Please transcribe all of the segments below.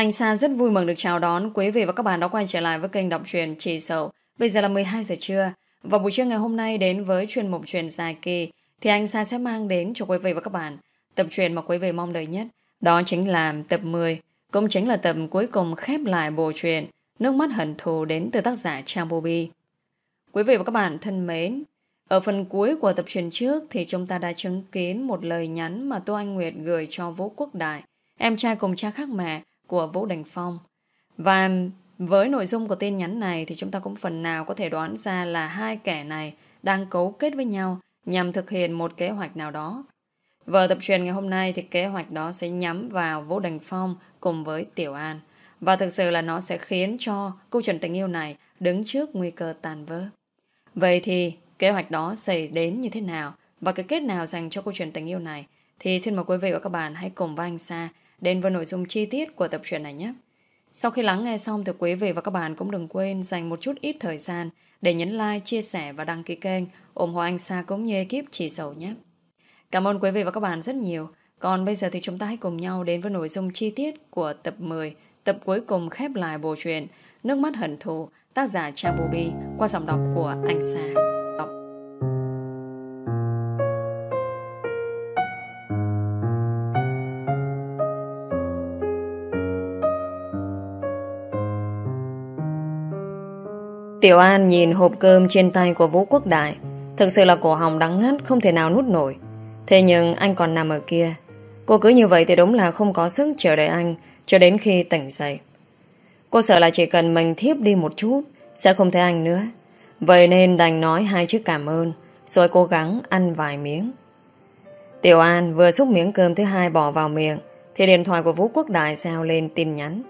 Anh Sa rất vui mừng được chào đón quý vị và các bạn đã quay trở lại với kênh đọc truyện Chỉ Sầu. Bây giờ là 12 giờ trưa và buổi trưa ngày hôm nay đến với chuyên mục truyền dài kỳ thì anh Sa sẽ mang đến cho quý vị và các bạn tập truyện mà quý vị mong đợi nhất. Đó chính là tập 10, cũng chính là tập cuối cùng khép lại bộ truyện Nước mắt hận thù đến từ tác giả Trang Bobi. Quý vị và các bạn thân mến, ở phần cuối của tập truyện trước thì chúng ta đã chứng kiến một lời nhắn mà Tô Anh Nguyệt gửi cho Vũ Quốc Đại, em trai cùng cha khác mẹ của Vũ Đình Phong. Và với nội dung của tin nhắn này thì chúng ta cũng phần nào có thể đoán ra là hai kẻ này đang cấu kết với nhau nhằm thực hiện một kế hoạch nào đó. Vở tập truyền ngày hôm nay thì kế hoạch đó sẽ nhắm vào Vũ Đình Phong cùng với Tiểu An. Và thực sự là nó sẽ khiến cho câu chuyện tình yêu này đứng trước nguy cơ tàn vỡ. Vậy thì kế hoạch đó xảy đến như thế nào và cái kết nào dành cho câu chuyện tình yêu này thì xin mời quý vị và các bạn hãy cùng với anh Sa đến với nội dung chi tiết của tập truyện này nhé. Sau khi lắng nghe xong thì quý vị và các bạn cũng đừng quên dành một chút ít thời gian để nhấn like, chia sẻ và đăng ký kênh ủng hộ anh Sa cũng như ekip chỉ sầu nhé. Cảm ơn quý vị và các bạn rất nhiều. Còn bây giờ thì chúng ta hãy cùng nhau đến với nội dung chi tiết của tập 10, tập cuối cùng khép lại bộ truyện Nước mắt hận thù, tác giả Chabubi qua giọng đọc của anh Sa. Tiểu An nhìn hộp cơm trên tay của Vũ Quốc Đại. Thực sự là cổ họng đắng ngắt, Không thể nào nuốt nổi. Thế nhưng anh còn nằm ở kia. Cô cứ như vậy thì đúng là không có sức chờ đợi anh Cho đến khi tỉnh dậy. Cô sợ là chỉ cần mình thiếp đi một chút, Sẽ không thấy anh nữa. Vậy nên đành nói hai chữ cảm ơn, Rồi cố gắng ăn vài miếng. Tiểu An vừa xúc miếng cơm thứ hai bỏ vào miệng, Thì điện thoại của Vũ Quốc Đại sao lên tin nhắn.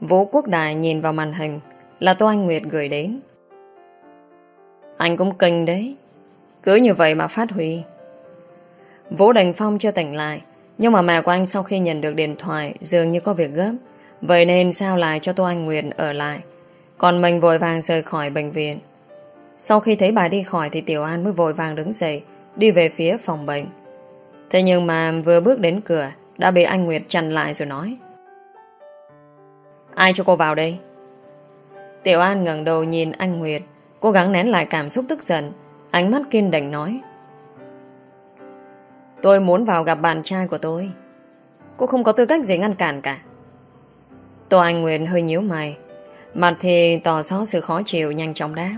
Vũ Quốc Đại nhìn vào màn hình là Tô Anh Nguyệt gửi đến. Anh cũng kinh đấy. Cứ như vậy mà phát huy. Vũ Đình Phong chưa tỉnh lại, nhưng mà mẹ của anh sau khi nhận được điện thoại dường như có việc gấp. Vậy nên sao lại cho Tô Anh Nguyệt ở lại. Còn mình vội vàng rời khỏi bệnh viện. Sau khi thấy bà đi khỏi thì Tiểu An mới vội vàng đứng dậy, đi về phía phòng bệnh. Thế nhưng mà vừa bước đến cửa, đã bị anh Nguyệt chặn lại rồi nói. Ai cho cô vào đây? Tiểu An ngẩng đầu nhìn anh Nguyệt, Cố gắng nén lại cảm xúc tức giận. Ánh mắt kiên định nói, Tôi muốn vào gặp bạn trai của tôi. Cô không có tư cách gì ngăn cản cả. Tô Anh Nguyệt hơi nhíu mày, Mặt thì tỏ rõ sự khó chịu, nhanh chóng đáp,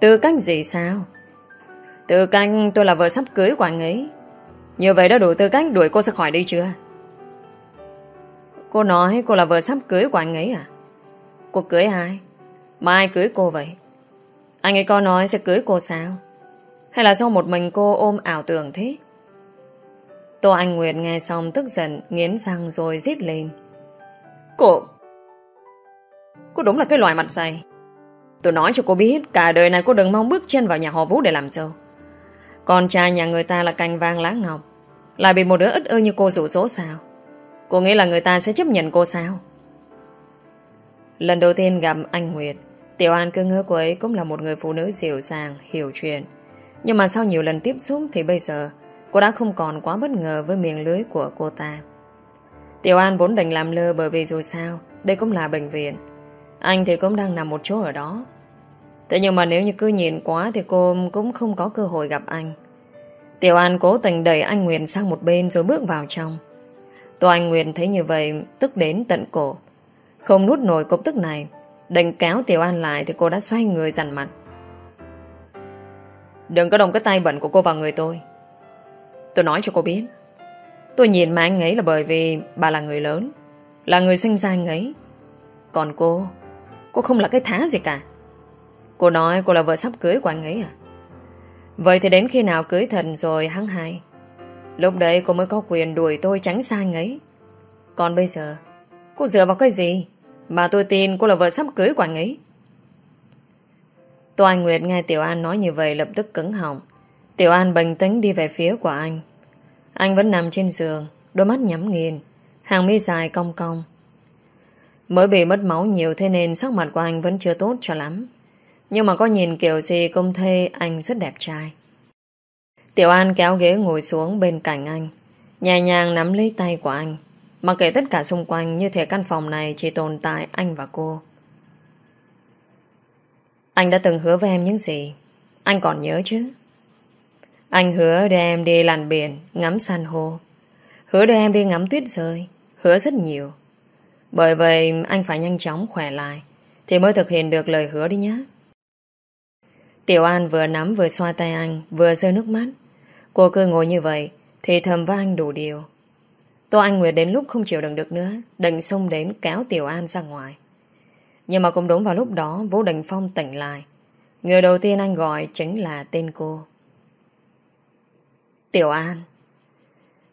Tư cách gì sao? Tư cách tôi là vợ sắp cưới của anh ấy. Như vậy đã đủ tư cách đuổi cô ra khỏi đây chưa? Cô nói cô là vợ sắp cưới của anh ấy à? Cô cưới ai? Mà ai cưới cô vậy? Anh ấy có nói sẽ cưới cô sao? Hay là sao một mình cô ôm ảo tưởng thế? Tô Anh Nguyệt nghe xong tức giận, nghiến răng rồi rít lên. Cô... Cô đúng là cái loài mặt dày. Tôi nói cho cô biết, cả đời này cô đừng mong bước chân vào nhà họ Vũ để làm dâu. Con trai nhà người ta là cành vang lá ngọc. Lại bị một đứa ít ơ như cô rủ rỗ sao? Cô nghĩ là người ta sẽ chấp nhận cô sao? Lần đầu tiên gặp anh Nguyệt Tiểu An cứ ngỡ cô ấy cũng là một người phụ nữ dịu dàng, hiểu chuyện. Nhưng mà sau nhiều lần tiếp xúc Thì bây giờ cô đã không còn quá bất ngờ Với miệng lưới của cô ta. Tiểu An vốn định làm lơ Bởi vì dù sao đây cũng là bệnh viện. Anh thì cũng đang nằm một chỗ ở đó. Thế nhưng mà nếu như cứ nhìn quá Thì cô cũng không có cơ hội gặp anh. Tiểu An cố tình đẩy anh Nguyệt sang một bên Rồi bước vào trong. Tô Anh Nguyệt thấy như vậy Tức đến tận cổ không nút nổi cục tức này. Đành kéo Tiểu An lại Thì cô đã xoay người dằn mặt. Đừng có động cái tay bẩn của cô vào người tôi. Tôi nói cho cô biết. Tôi nhìn mà anh ấy là bởi vì Bà là người lớn, Là người sinh ra anh ấy. Còn cô Cô không là cái thá gì cả. Cô nói cô là vợ sắp cưới của anh ấy à? Vậy thì đến khi nào cưới thần rồi hắn hai Lúc đấy cô mới có quyền đuổi tôi tránh xa anh ấy. Còn bây giờ, Cô dựa vào cái gì? Mà tôi tin cô là vợ sắp cưới của anh ấy. Tô Anh Nguyệt nghe Tiểu An nói như vậy lập tức cứng họng. Tiểu An bình tĩnh đi về phía của anh. Anh vẫn nằm trên giường, Đôi mắt nhắm nghiền, Hàng mi dài cong cong. Mới bị mất máu nhiều Thế nên sắc mặt của anh vẫn chưa tốt cho lắm. Nhưng mà có nhìn kiểu gì Cũng thấy anh rất đẹp trai. Tiểu An kéo ghế ngồi xuống bên cạnh anh, Nhẹ nhàng nắm lấy tay của anh. Mà kể tất cả xung quanh Như thể căn phòng này chỉ tồn tại anh và cô. Anh đã từng hứa với em những gì? Anh còn nhớ chứ? Anh hứa đưa em đi làn biển, Ngắm san hô. Hứa đưa em đi ngắm tuyết rơi, Hứa rất nhiều. Bởi vậy, anh phải nhanh chóng khỏe lại, Thì mới thực hiện được lời hứa đi nhé Tiểu An vừa nắm vừa xoa tay anh, Vừa rơi nước mắt. Cô cứ ngồi như vậy, Thì thầm với anh đủ điều. Tô Anh Nguyệt đến lúc không chịu đựng được nữa đành xông đến kéo Tiểu An ra ngoài. Nhưng mà cũng đúng vào lúc đó Vũ Đình Phong tỉnh lại. Người đầu tiên anh gọi chính là tên cô. Tiểu An.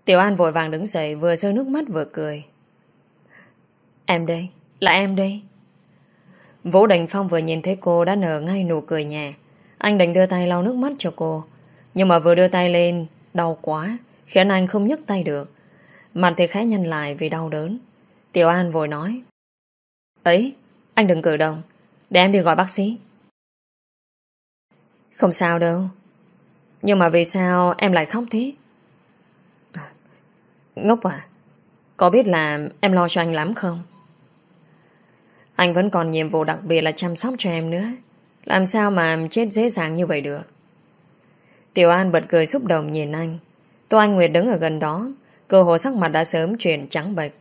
Tiểu An vội vàng đứng dậy Vừa rơi nước mắt vừa cười. Em đây, là em đây. Vũ Đình Phong vừa nhìn thấy cô Đã nở ngay nụ cười nhẹ. Anh đành đưa tay lau nước mắt cho cô Nhưng mà vừa đưa tay lên Đau quá Khiến anh không nhấc tay được. Mặt thì khá nhăn lại vì đau đớn. Tiểu An vội nói Ấy, anh đừng cử động Để em đi gọi bác sĩ. Không sao đâu Nhưng mà vì sao em lại khóc thế? Ngốc à Có biết là em lo cho anh lắm không? Anh vẫn còn nhiệm vụ đặc biệt là chăm sóc cho em nữa Làm sao mà chết dễ dàng như vậy được? Tiểu An bật cười xúc động nhìn anh. Tô Anh Nguyệt đứng ở gần đó Cơ hồ sắc mặt đã sớm chuyển trắng bệch.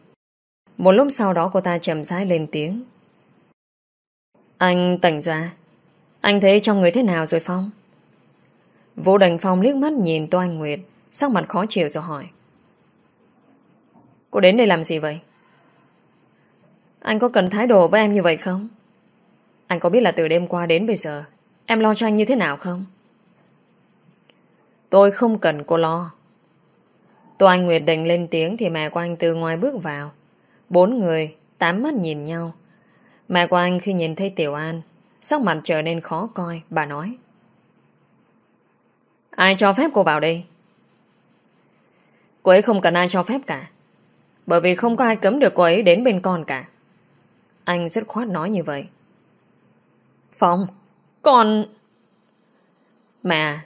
Một lúc sau đó cô ta chậm rãi lên tiếng. Anh tỉnh ra. Anh thấy trong người thế nào rồi Phong? Vũ đành Phong liếc mắt nhìn Tô Anh Nguyệt, sắc mặt khó chịu rồi hỏi. Cô đến đây làm gì vậy? Anh có cần thái độ với em như vậy không? Anh có biết là từ đêm qua đến bây giờ Em lo cho anh như thế nào không? Tôi không cần cô lo Tô Anh Nguyệt định lên tiếng thì mẹ của anh từ ngoài bước vào. Bốn người, tám mắt nhìn nhau. Mẹ của anh khi nhìn thấy Tiểu An, sắc mặt trở nên khó coi, bà nói. Ai cho phép cô vào đây? Cô ấy không cần ai cho phép cả. Bởi vì không có ai cấm được cô ấy đến bên con cả. Anh rất khoát nói như vậy. Phong, con... Mẹ,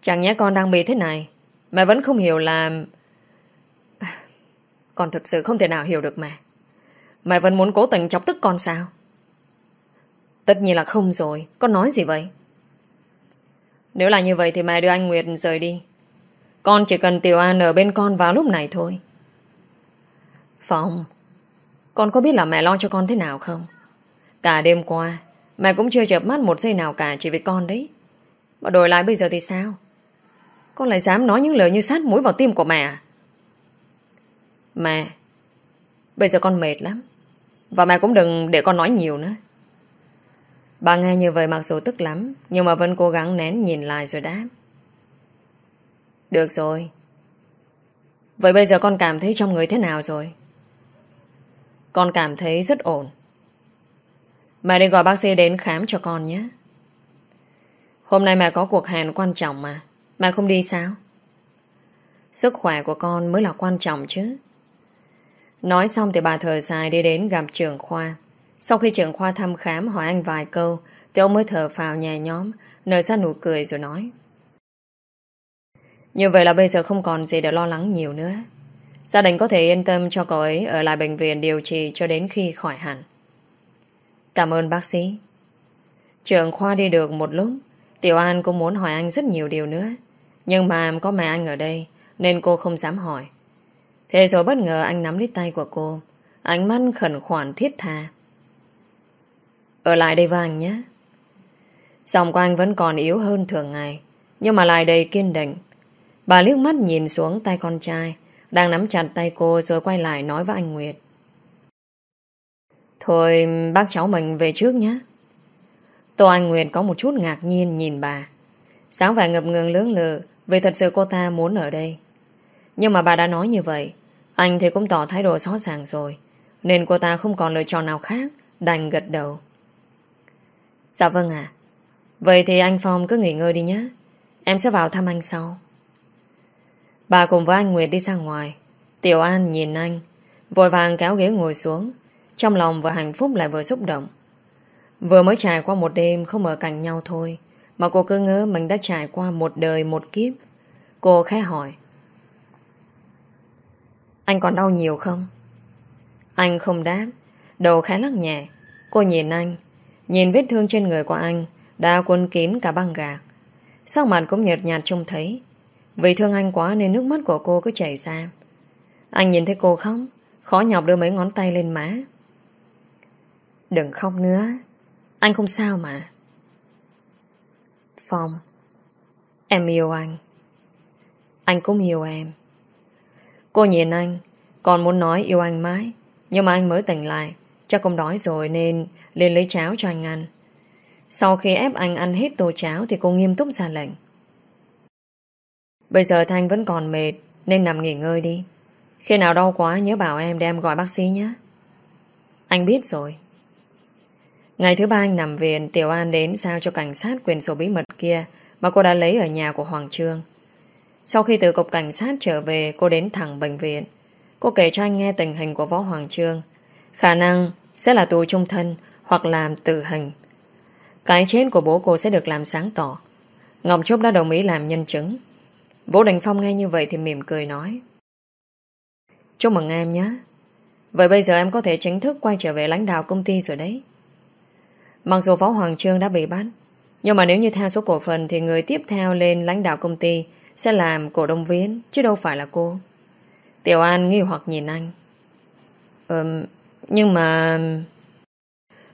chẳng nhẽ con đang bị thế này Mẹ vẫn không hiểu là... Con thực sự không thể nào hiểu được mẹ. Mẹ vẫn muốn cố tình chọc tức con sao? Tất nhiên là không rồi. Con nói gì vậy? Nếu là như vậy thì mẹ đưa anh Nguyệt rời đi. Con chỉ cần Tiểu An ở bên con vào lúc này thôi. Phong, con có biết là mẹ lo cho con thế nào không? Cả đêm qua, mẹ cũng chưa chợp mắt một giây nào cả chỉ vì con đấy. Mà đổi lại bây giờ thì sao? Con lại dám nói những lời như sát mũi vào tim của mẹ? À? Mẹ, Bây giờ con mệt lắm. Và mẹ cũng đừng để con nói nhiều nữa. Bà nghe như vậy mặc dù tức lắm, Nhưng mà vẫn cố gắng nén nhìn lại rồi đáp. Được rồi. Vậy bây giờ con cảm thấy trong người thế nào rồi? Con cảm thấy rất ổn. Mẹ đi gọi bác sĩ đến khám cho con nhé. Hôm nay mẹ có cuộc hẹn quan trọng mà. Bà không đi sao? Sức khỏe của con mới là quan trọng chứ. Nói xong thì bà thở dài đi đến gặp trưởng khoa. Sau khi trưởng khoa thăm khám hỏi anh vài câu, thì ông mới thở phào nhẹ nhóm, nở ra nụ cười rồi nói. Như vậy là bây giờ không còn gì để lo lắng nhiều nữa. Gia đình có thể yên tâm cho cậu ấy ở lại bệnh viện điều trị cho đến khi khỏi hẳn. Cảm ơn bác sĩ. Trưởng khoa đi được một lúc, Tiểu An cũng muốn hỏi anh rất nhiều điều nữa. Nhưng mà có mẹ anh ở đây, Nên cô không dám hỏi. Thế rồi bất ngờ anh nắm lấy tay của cô. Ánh mắt khẩn khoản thiết tha. Ở lại đây với anh nhé. Giọng của anh vẫn còn yếu hơn thường ngày, Nhưng mà lại đầy kiên định. Bà liếc mắt nhìn xuống tay con trai, Đang nắm chặt tay cô rồi quay lại nói với anh Nguyệt. Thôi, bác cháu mình về trước nhé. Tô Anh Nguyệt có một chút ngạc nhiên nhìn bà. Sáng vẻ ngập ngừng lưỡng lự vì thật sự cô ta muốn ở đây. Nhưng mà bà đã nói như vậy, Anh thì cũng tỏ thái độ rõ ràng rồi, Nên cô ta không còn lựa chọn nào khác, Đành gật đầu. Dạ vâng ạ. Vậy thì anh Phong cứ nghỉ ngơi đi nhé. Em sẽ vào thăm anh sau. Bà cùng với anh Nguyệt đi ra ngoài. Tiểu An nhìn anh, Vội vàng kéo ghế ngồi xuống, Trong lòng vừa hạnh phúc lại vừa xúc động. Vừa mới trải qua một đêm Không ở cạnh nhau thôi mà cô cứ ngỡ mình đã trải qua một đời một kiếp. Cô khẽ hỏi. Anh còn đau nhiều không? Anh không đáp. Đầu khẽ lắc nhẹ. Cô nhìn anh. Nhìn vết thương trên người của anh Đã cuốn kín cả băng gạc. Sắc mặt cũng nhợt nhạt trông thấy. Vì thương anh quá nên nước mắt của cô cứ chảy ra. Anh nhìn thấy cô khóc, Khó nhọc đưa mấy ngón tay lên má. Đừng khóc nữa. Anh không sao mà. Phong. Em yêu anh. Anh cũng yêu em. Cô nhìn anh, Còn muốn nói yêu anh mãi, Nhưng mà anh mới tỉnh lại, Chắc cũng đói rồi nên lên lấy cháo cho anh ăn. Sau khi ép anh ăn hết tô cháo Thì cô nghiêm túc ra lệnh. Bây giờ Thanh vẫn còn mệt, Nên nằm nghỉ ngơi đi. Khi nào đau quá nhớ bảo em đem gọi bác sĩ nhé. Anh biết rồi. Ngày thứ ba anh nằm viện, Tiểu An đến sao cho cảnh sát quyền sổ bí mật kia, Mà cô đã lấy ở nhà của Hoàng Trương. Sau khi từ cục cảnh sát trở về, Cô đến thẳng bệnh viện. Cô kể cho anh nghe tình hình của Võ Hoàng Trương. Khả năng sẽ là tù trung thân Hoặc làm tử hình. Cái chết của bố cô sẽ được làm sáng tỏ. Ngọc Trúc đã đồng ý làm nhân chứng. Vũ Đình Phong nghe như vậy thì mỉm cười nói, Chúc mừng em nhé. Vậy bây giờ em có thể chính thức quay trở về lãnh đạo công ty rồi đấy. Mặc dù võ Hoàng Trương đã bị bắt, Nhưng mà nếu như theo số cổ phần Thì người tiếp theo lên lãnh đạo công ty Sẽ làm cổ đông viên, Chứ đâu phải là cô. Tiểu An nghi hoặc nhìn anh. Ừm, Nhưng mà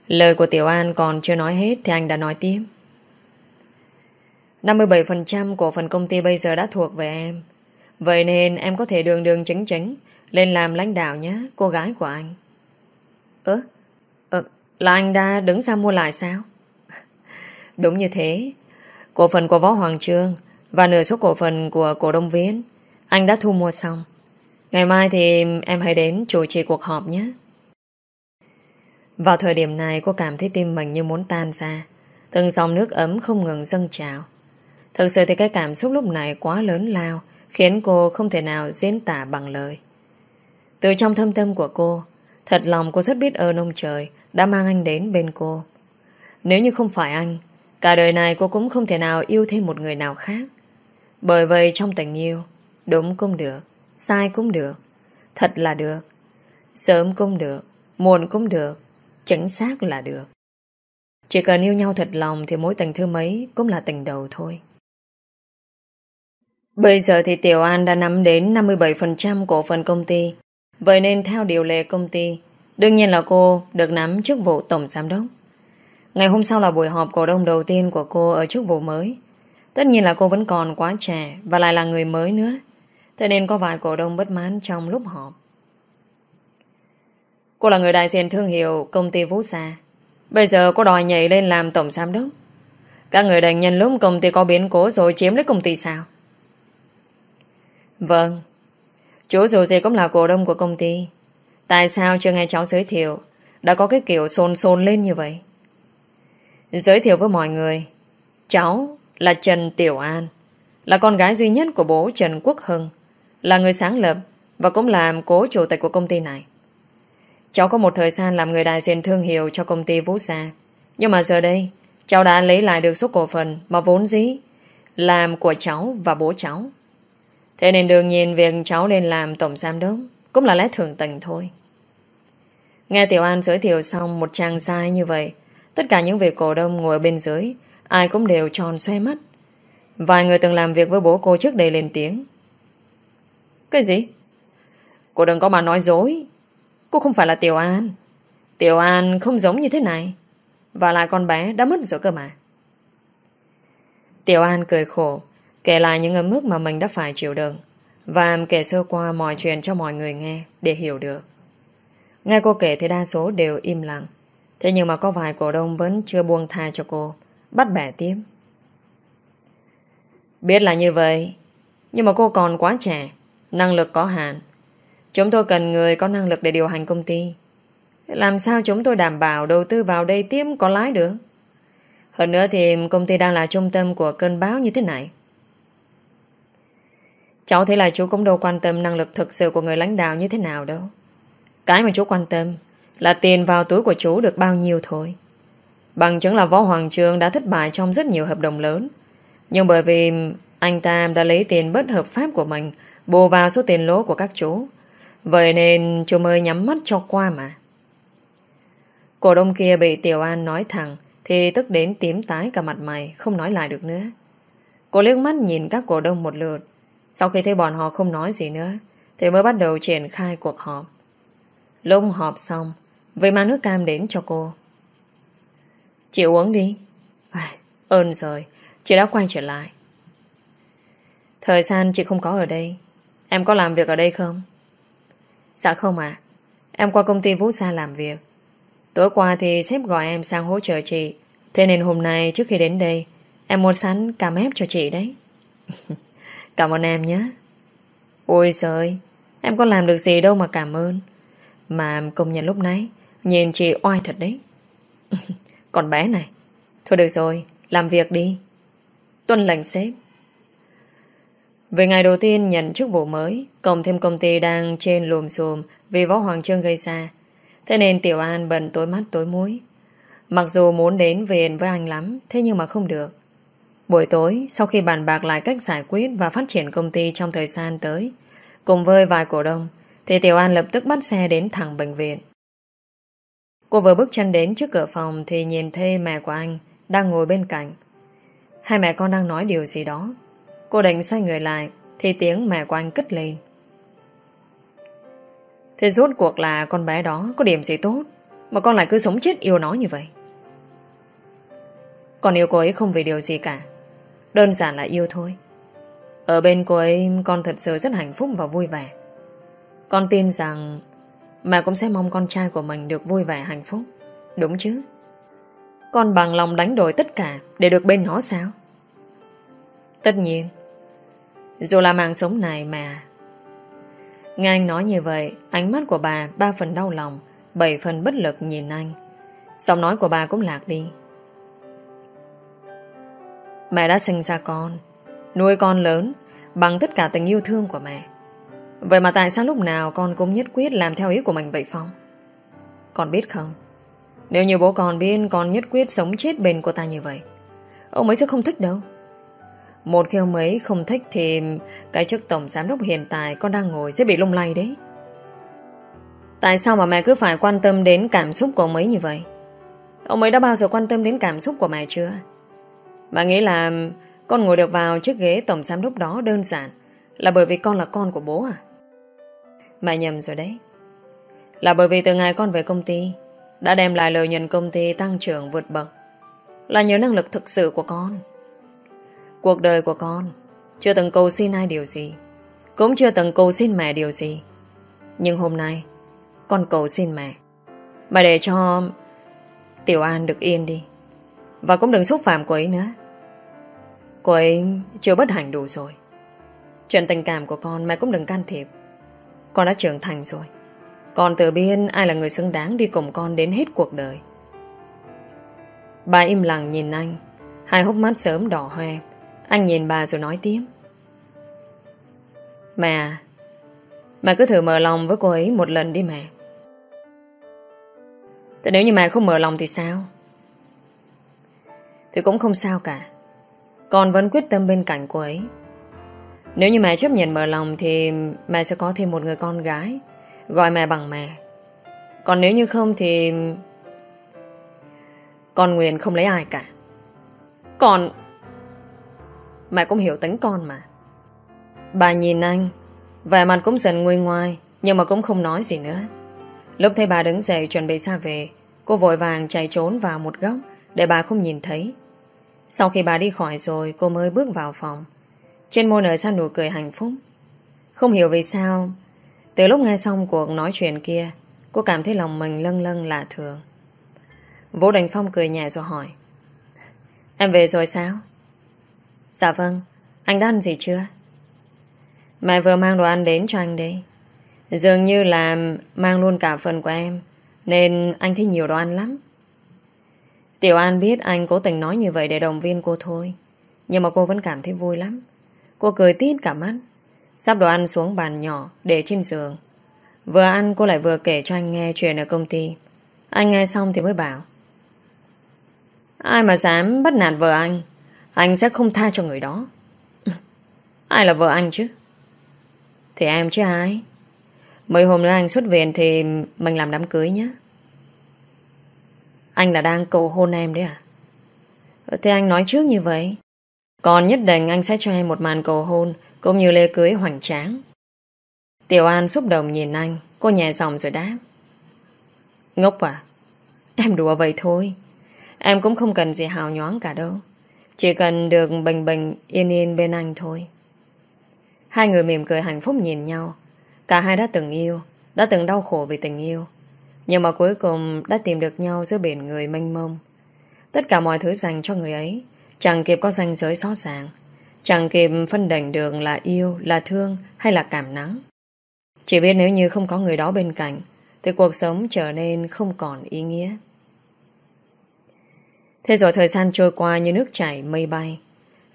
Lời của Tiểu An còn chưa nói hết Thì anh đã nói tiếp. 57% cổ phần công ty bây giờ đã thuộc về em. Vậy nên em có thể đường đường chính chính Lên làm lãnh đạo nhé, Cô gái của anh. Ơ? Là anh đã đứng ra mua lại sao? Đúng như thế. Cổ phần của Võ Hoàng Trương Và nửa số cổ phần của cổ đông viên Anh đã thu mua xong. Ngày mai thì em hãy đến chủ trì cuộc họp nhé. Vào thời điểm này, cô cảm thấy tim mình như muốn tan ra. Từng dòng nước ấm không ngừng dâng trào. Thực sự thì cái cảm xúc lúc này quá lớn lao, Khiến cô không thể nào diễn tả bằng lời. Từ trong thâm tâm của cô, Thật lòng cô rất biết ơn ông trời đã mang anh đến bên cô. Nếu như không phải anh Cả đời này cô cũng không thể nào yêu thêm một người nào khác. Bởi vậy trong tình yêu Đúng cũng được Sai cũng được Thật là được. Sớm cũng được Muộn cũng được Chính xác là được. Chỉ cần yêu nhau thật lòng Thì mỗi tình thứ mấy cũng là tình đầu thôi. Bây giờ thì Tiểu An đã nắm đến 57% cổ phần công ty. Vậy nên theo điều lệ công ty, đương nhiên là cô được nắm chức vụ tổng giám đốc. Ngày hôm sau là buổi họp cổ đông đầu tiên của cô ở chức vụ mới. Tất nhiên là cô vẫn còn quá trẻ và lại là người mới nữa. Thế nên có vài cổ đông bất mãn trong lúc họp. Cô là người đại diện thương hiệu công ty Vũ Sa. Bây giờ cô đòi nhảy lên làm tổng giám đốc. Các người đành nhân lúc công ty có biến cố rồi chiếm lấy công ty sao? Vâng Chú dù gì cũng là cổ đông của công ty Tại sao chưa nghe cháu giới thiệu? Đã có cái kiểu xôn xôn lên như vậy. Giới thiệu với mọi người, Cháu là Trần Tiểu An, Là con gái duy nhất của bố Trần Quốc Hưng, Là người sáng lập Và cũng làm cố chủ tịch của công ty này. Cháu có một thời gian làm người đại diện thương hiệu cho công ty Vũ Sa. Nhưng mà giờ đây, Cháu đã lấy lại được số cổ phần Mà vốn dĩ Làm của cháu và bố cháu. Thế nên đương nhiên việc cháu lên làm tổng giám đốc cũng là lẽ thường tình thôi. Nghe Tiểu An giới thiệu xong một trang dài như vậy, tất cả những vị cổ đông ngồi bên dưới, ai cũng đều tròn xoe mắt. Vài người từng làm việc với bố cô trước đây lên tiếng. Cái gì? Cô đừng có mà nói dối. Cô không phải là Tiểu An. Tiểu An không giống như thế này. Và lại con bé đã mất rồi cơ mà. Tiểu An cười khổ. Kể lại những ấm mức mà mình đã phải chịu đựng Và kể sơ qua mọi chuyện cho mọi người nghe Để hiểu được Nghe cô kể thì đa số đều im lặng. Thế nhưng mà có vài cổ đông vẫn chưa buông tha cho cô. Bắt bẻ tiếp. Biết là như vậy, Nhưng mà cô còn quá trẻ, Năng lực có hạn. Chúng tôi cần người có năng lực để điều hành công ty. Làm sao chúng tôi đảm bảo Đầu tư vào đây tiếp có lái được? Hơn nữa thì công ty đang là trung tâm Của cơn bão như thế này. Cháu thấy là chú cũng đâu quan tâm năng lực thực sự của người lãnh đạo như thế nào đâu. Cái mà chú quan tâm là tiền vào túi của chú được bao nhiêu thôi. Bằng chứng là Võ Hoàng Trương đã thất bại trong rất nhiều hợp đồng lớn. Nhưng bởi vì anh ta đã lấy tiền bất hợp pháp của mình, bù vào số tiền lỗ của các chú. Vậy nên chú mới nhắm mắt cho qua mà. Cổ đông kia bị Tiểu An nói thẳng thì tức đến tím tái cả mặt mày, không nói lại được nữa. Cô liếc mắt nhìn các cổ đông một lượt. Sau khi thấy bọn họ không nói gì nữa, thì mới bắt đầu triển khai cuộc họp. Lung họp xong Vậy mang nước cam đến cho cô. Chị uống đi. À, Ơn rồi Chị đã quay trở lại. Thời gian chị không có ở đây. Em có làm việc ở đây không? Dạ không ạ. Em qua công ty Vũ Sa làm việc. Tối qua thì sếp gọi em sang hỗ trợ chị. Thế nên hôm nay trước khi đến đây Em mua sẵn cà mép cho chị đấy. Cảm ơn em nhé. Ôi trời Em có làm được gì đâu mà cảm ơn. Mà công nhận lúc nãy. Nhìn chị oai thật đấy. Còn bé này. Thôi được rồi, làm việc đi. Tuân lệnh sếp. Về ngày đầu tiên nhận chức vụ mới Cộng thêm công ty đang trên lùm xùm Vì võ Hoàng Trương gây ra. Thế nên Tiểu An bận tối mắt tối mũi Mặc dù muốn đến về với anh lắm Thế nhưng mà không được. Buổi tối sau khi bàn bạc lại cách giải quyết Và phát triển công ty trong thời gian tới Cùng với vài cổ đông thì Tiểu An lập tức bắt xe đến thẳng bệnh viện. Cô vừa bước chân đến trước cửa phòng Thì nhìn thấy mẹ của anh Đang ngồi bên cạnh. Hai mẹ con đang nói điều gì đó. Cô định xoay người lại Thì tiếng mẹ của anh cất lên. Thế rốt cuộc là con bé đó Có điểm gì tốt Mà con lại cứ sống chết yêu nó như vậy? Con yêu cô ấy không vì điều gì cả, Đơn giản là yêu thôi. Ở bên cô ấy, Con thật sự rất hạnh phúc và vui vẻ. Con tin rằng Mẹ cũng sẽ mong con trai của mình được vui vẻ hạnh phúc. Đúng chứ? Con bằng lòng đánh đổi tất cả Để được bên nó sao? Tất nhiên. Dù là mạng sống này mà. Nghe anh nói như vậy, Ánh mắt của bà ba phần đau lòng, Bảy phần bất lực nhìn anh. Giọng nói của bà cũng lạc đi. Mẹ đã sinh ra con, Nuôi con lớn, Bằng tất cả tình yêu thương của mẹ. Vậy mà tại sao lúc nào con cũng nhất quyết làm theo ý của mình vậy Phong? Con biết không? Nếu như bố con biết con nhất quyết sống chết bên cô ta như vậy, ông ấy sẽ không thích đâu. Một khi ông ấy không thích thì cái chức tổng giám đốc hiện tại con đang ngồi sẽ bị lung lay đấy. Tại sao mà mẹ cứ phải quan tâm đến cảm xúc của ông ấy như vậy? Ông ấy đã bao giờ quan tâm đến cảm xúc của mẹ chưa? Bà nghĩ là con ngồi được vào chiếc ghế tổng giám đốc đó đơn giản là bởi vì con là con của bố à? Mẹ nhầm rồi đấy. Là bởi vì từ ngày con về công ty, Đã đem lại lợi nhuận công ty tăng trưởng vượt bậc, Là nhờ năng lực thực sự của con. Cuộc đời của con Chưa từng cầu xin ai điều gì, Cũng chưa từng cầu xin mẹ điều gì. Nhưng hôm nay, Con cầu xin mẹ. Mà để cho Tiểu An được yên đi. Và cũng đừng xúc phạm cô ấy nữa. Cô ấy chưa bất hạnh đủ rồi. Chuyện tình cảm của con mẹ cũng đừng can thiệp con đã trưởng thành rồi. Con tự biết ai là người xứng đáng đi cùng con đến hết cuộc đời? Bà im lặng nhìn anh, Hai hốc mắt sớm đỏ hoe. Anh nhìn bà rồi nói tiếp. Mẹ à Mẹ cứ thử mở lòng với cô ấy một lần đi mẹ. Thế nếu như mẹ không mở lòng thì sao? Thì cũng không sao cả. Con vẫn quyết tâm bên cạnh cô ấy nếu như mẹ chấp nhận mở lòng Thì mẹ sẽ có thêm một người con gái, Gọi mẹ bằng mẹ. Còn nếu như không thì Con Nguyên không lấy ai cả. Còn Mẹ cũng hiểu tính con mà. Bà nhìn anh, Vẻ mặt cũng dần nguôi ngoai, Nhưng mà cũng không nói gì nữa. Lúc thấy bà đứng dậy chuẩn bị xa về, Cô vội vàng chạy trốn vào một góc Để bà không nhìn thấy. Sau khi bà đi khỏi rồi, Cô mới bước vào phòng trên môi nở ra nụ cười hạnh phúc. Không hiểu vì sao, Từ lúc nghe xong cuộc nói chuyện kia, Cô cảm thấy lòng mình lâng lâng lạ thường. Vũ Đình Phong cười nhẹ rồi hỏi, Em về rồi sao? Dạ vâng Anh đã ăn gì chưa? Mẹ vừa mang đồ ăn đến cho anh đi Dường như là mang luôn cả phần của em, Nên anh thấy nhiều đồ ăn lắm. Tiểu An biết anh cố tình nói như vậy để đồng viên cô thôi, Nhưng mà cô vẫn cảm thấy vui lắm. Cô cười tít cả mắt. Sắp đồ ăn xuống bàn nhỏ, Để trên giường. Vừa ăn, cô lại vừa kể cho anh nghe chuyện ở công ty. Anh nghe xong thì mới bảo, Ai mà dám bắt nạt vợ anh? Anh sẽ không tha cho người đó. Ai là vợ anh chứ? Thì em chứ ai? Mấy hôm nữa anh xuất viện thì mình làm đám cưới nhé. Anh là đang cầu hôn em đấy à? Thế anh nói trước như vậy. Còn nhất định anh sẽ cho em một màn cầu hôn cũng như lễ cưới hoành tráng. Tiểu An xúc động nhìn anh, cô nhẹ giọng rồi đáp. Ngốc à? Em đùa vậy thôi. Em cũng không cần gì hào nhoáng cả đâu. Chỉ cần được bình bình yên yên bên anh thôi. Hai người mỉm cười hạnh phúc nhìn nhau. Cả hai đã từng yêu, đã từng đau khổ vì tình yêu. Nhưng mà cuối cùng đã tìm được nhau giữa biển người mênh mông. Tất cả mọi thứ dành cho người ấy chẳng kịp có ranh giới rõ ràng. Chẳng kịp phân định đường là yêu, là thương hay là cảm nắng. Chỉ biết nếu như không có người đó bên cạnh thì cuộc sống trở nên không còn ý nghĩa. Thế rồi thời gian trôi qua như nước chảy mây bay.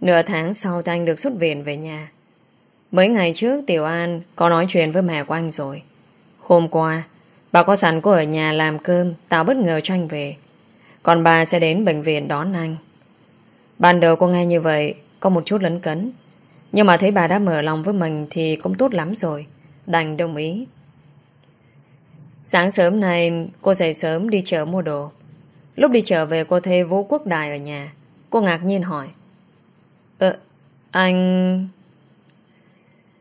Nửa tháng sau thì anh được xuất viện về nhà. Mấy ngày trước Tiểu An có nói chuyện với mẹ của anh rồi. Hôm qua, bà có sẵn cô ở nhà làm cơm tạo bất ngờ cho anh về. Còn bà sẽ đến bệnh viện đón anh. Ban đầu cô nghe như vậy có một chút lấn cấn. Nhưng mà thấy bà đã mở lòng với mình thì cũng tốt lắm rồi. Đành đồng ý. Sáng sớm nay cô dậy sớm đi chợ mua đồ. Lúc đi chợ về cô thấy Vũ Quốc Đài ở nhà. Cô ngạc nhiên hỏi. Ờ, anh...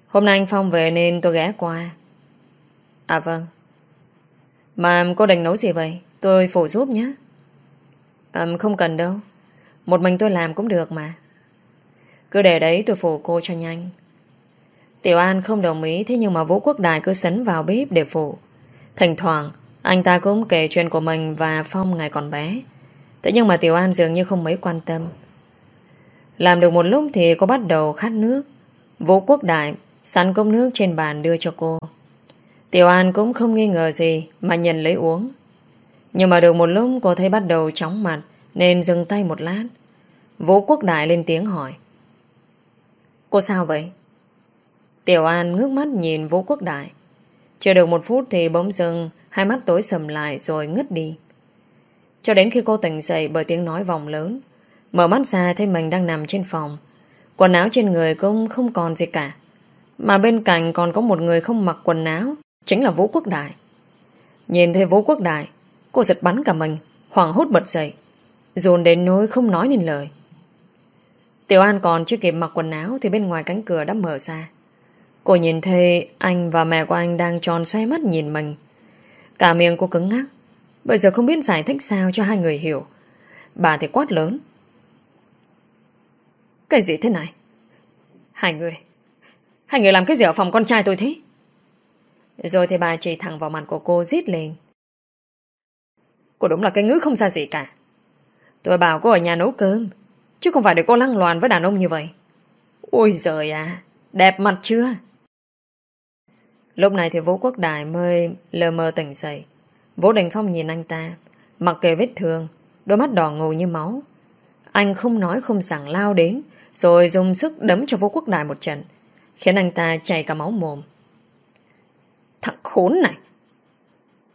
Hôm nay anh Phong về nên tôi ghé qua. À vâng. Mà cô định nấu gì vậy? Tôi phụ giúp nhé. À, không cần đâu. Một mình tôi làm cũng được mà. Cứ để đấy tôi phụ cô cho nhanh. Tiểu An không đồng ý, thế nhưng mà Vũ Quốc Đài cứ sấn vào bếp để phụ. Thỉnh thoảng, anh ta cũng kể chuyện của mình và Phong ngày còn bé. Thế nhưng mà Tiểu An dường như không mấy quan tâm. Làm được một lúc thì cô bắt đầu khát nước. Vũ Quốc Đại sẵn cốc nước trên bàn đưa cho cô. Tiểu An cũng không nghi ngờ gì mà nhận lấy uống. Nhưng mà được một lúc cô thấy bắt đầu chóng mặt nên dừng tay một lát. Vũ Quốc Đại lên tiếng hỏi. Cô sao vậy? Tiểu An ngước mắt nhìn Vũ Quốc Đại. Chưa được một phút thì bỗng dưng hai mắt tối sầm lại rồi ngất đi. Cho đến khi cô tỉnh dậy bởi tiếng nói vòng lớn. Mở mắt ra thấy mình đang nằm trên phòng. Quần áo trên người cũng không còn gì cả. Mà bên cạnh còn có một người không mặc quần áo, Chính là Vũ Quốc Đại Nhìn thấy Vũ Quốc Đại, Cô giật bắn cả mình, Hoảng hốt bật dậy, Dồn đến nỗi không nói nên lời Tiểu An còn chưa kịp mặc quần áo Thì bên ngoài cánh cửa đã mở ra. Cô nhìn thấy anh và mẹ của anh Đang tròn xoay mắt nhìn mình. Cả miệng cô cứng ngắc. Bây giờ không biết giải thích sao cho hai người hiểu. Bà thì quát lớn. Cái gì thế này? Hai người. Hai người làm cái gì ở phòng con trai tôi thế? Rồi thì bà chỉ thẳng vào mặt của cô rít lên. Cô đúng là cái ngữ không ra gì cả. Tôi bảo cô ở nhà nấu cơm. Chứ không phải để cô lăng loàn với đàn ông như vậy. Ôi giời à Đẹp mặt chưa? Lúc này thì Vũ Quốc Đại mới lờ mơ tỉnh dậy. Vũ Đình Phong nhìn anh ta, Mặc kề vết thương, Đôi mắt đỏ ngầu như máu. Anh không nói không rằng lao đến, Rồi dùng sức đấm cho Vũ Quốc Đại một trận, Khiến anh ta chảy cả máu mồm. Thằng khốn này!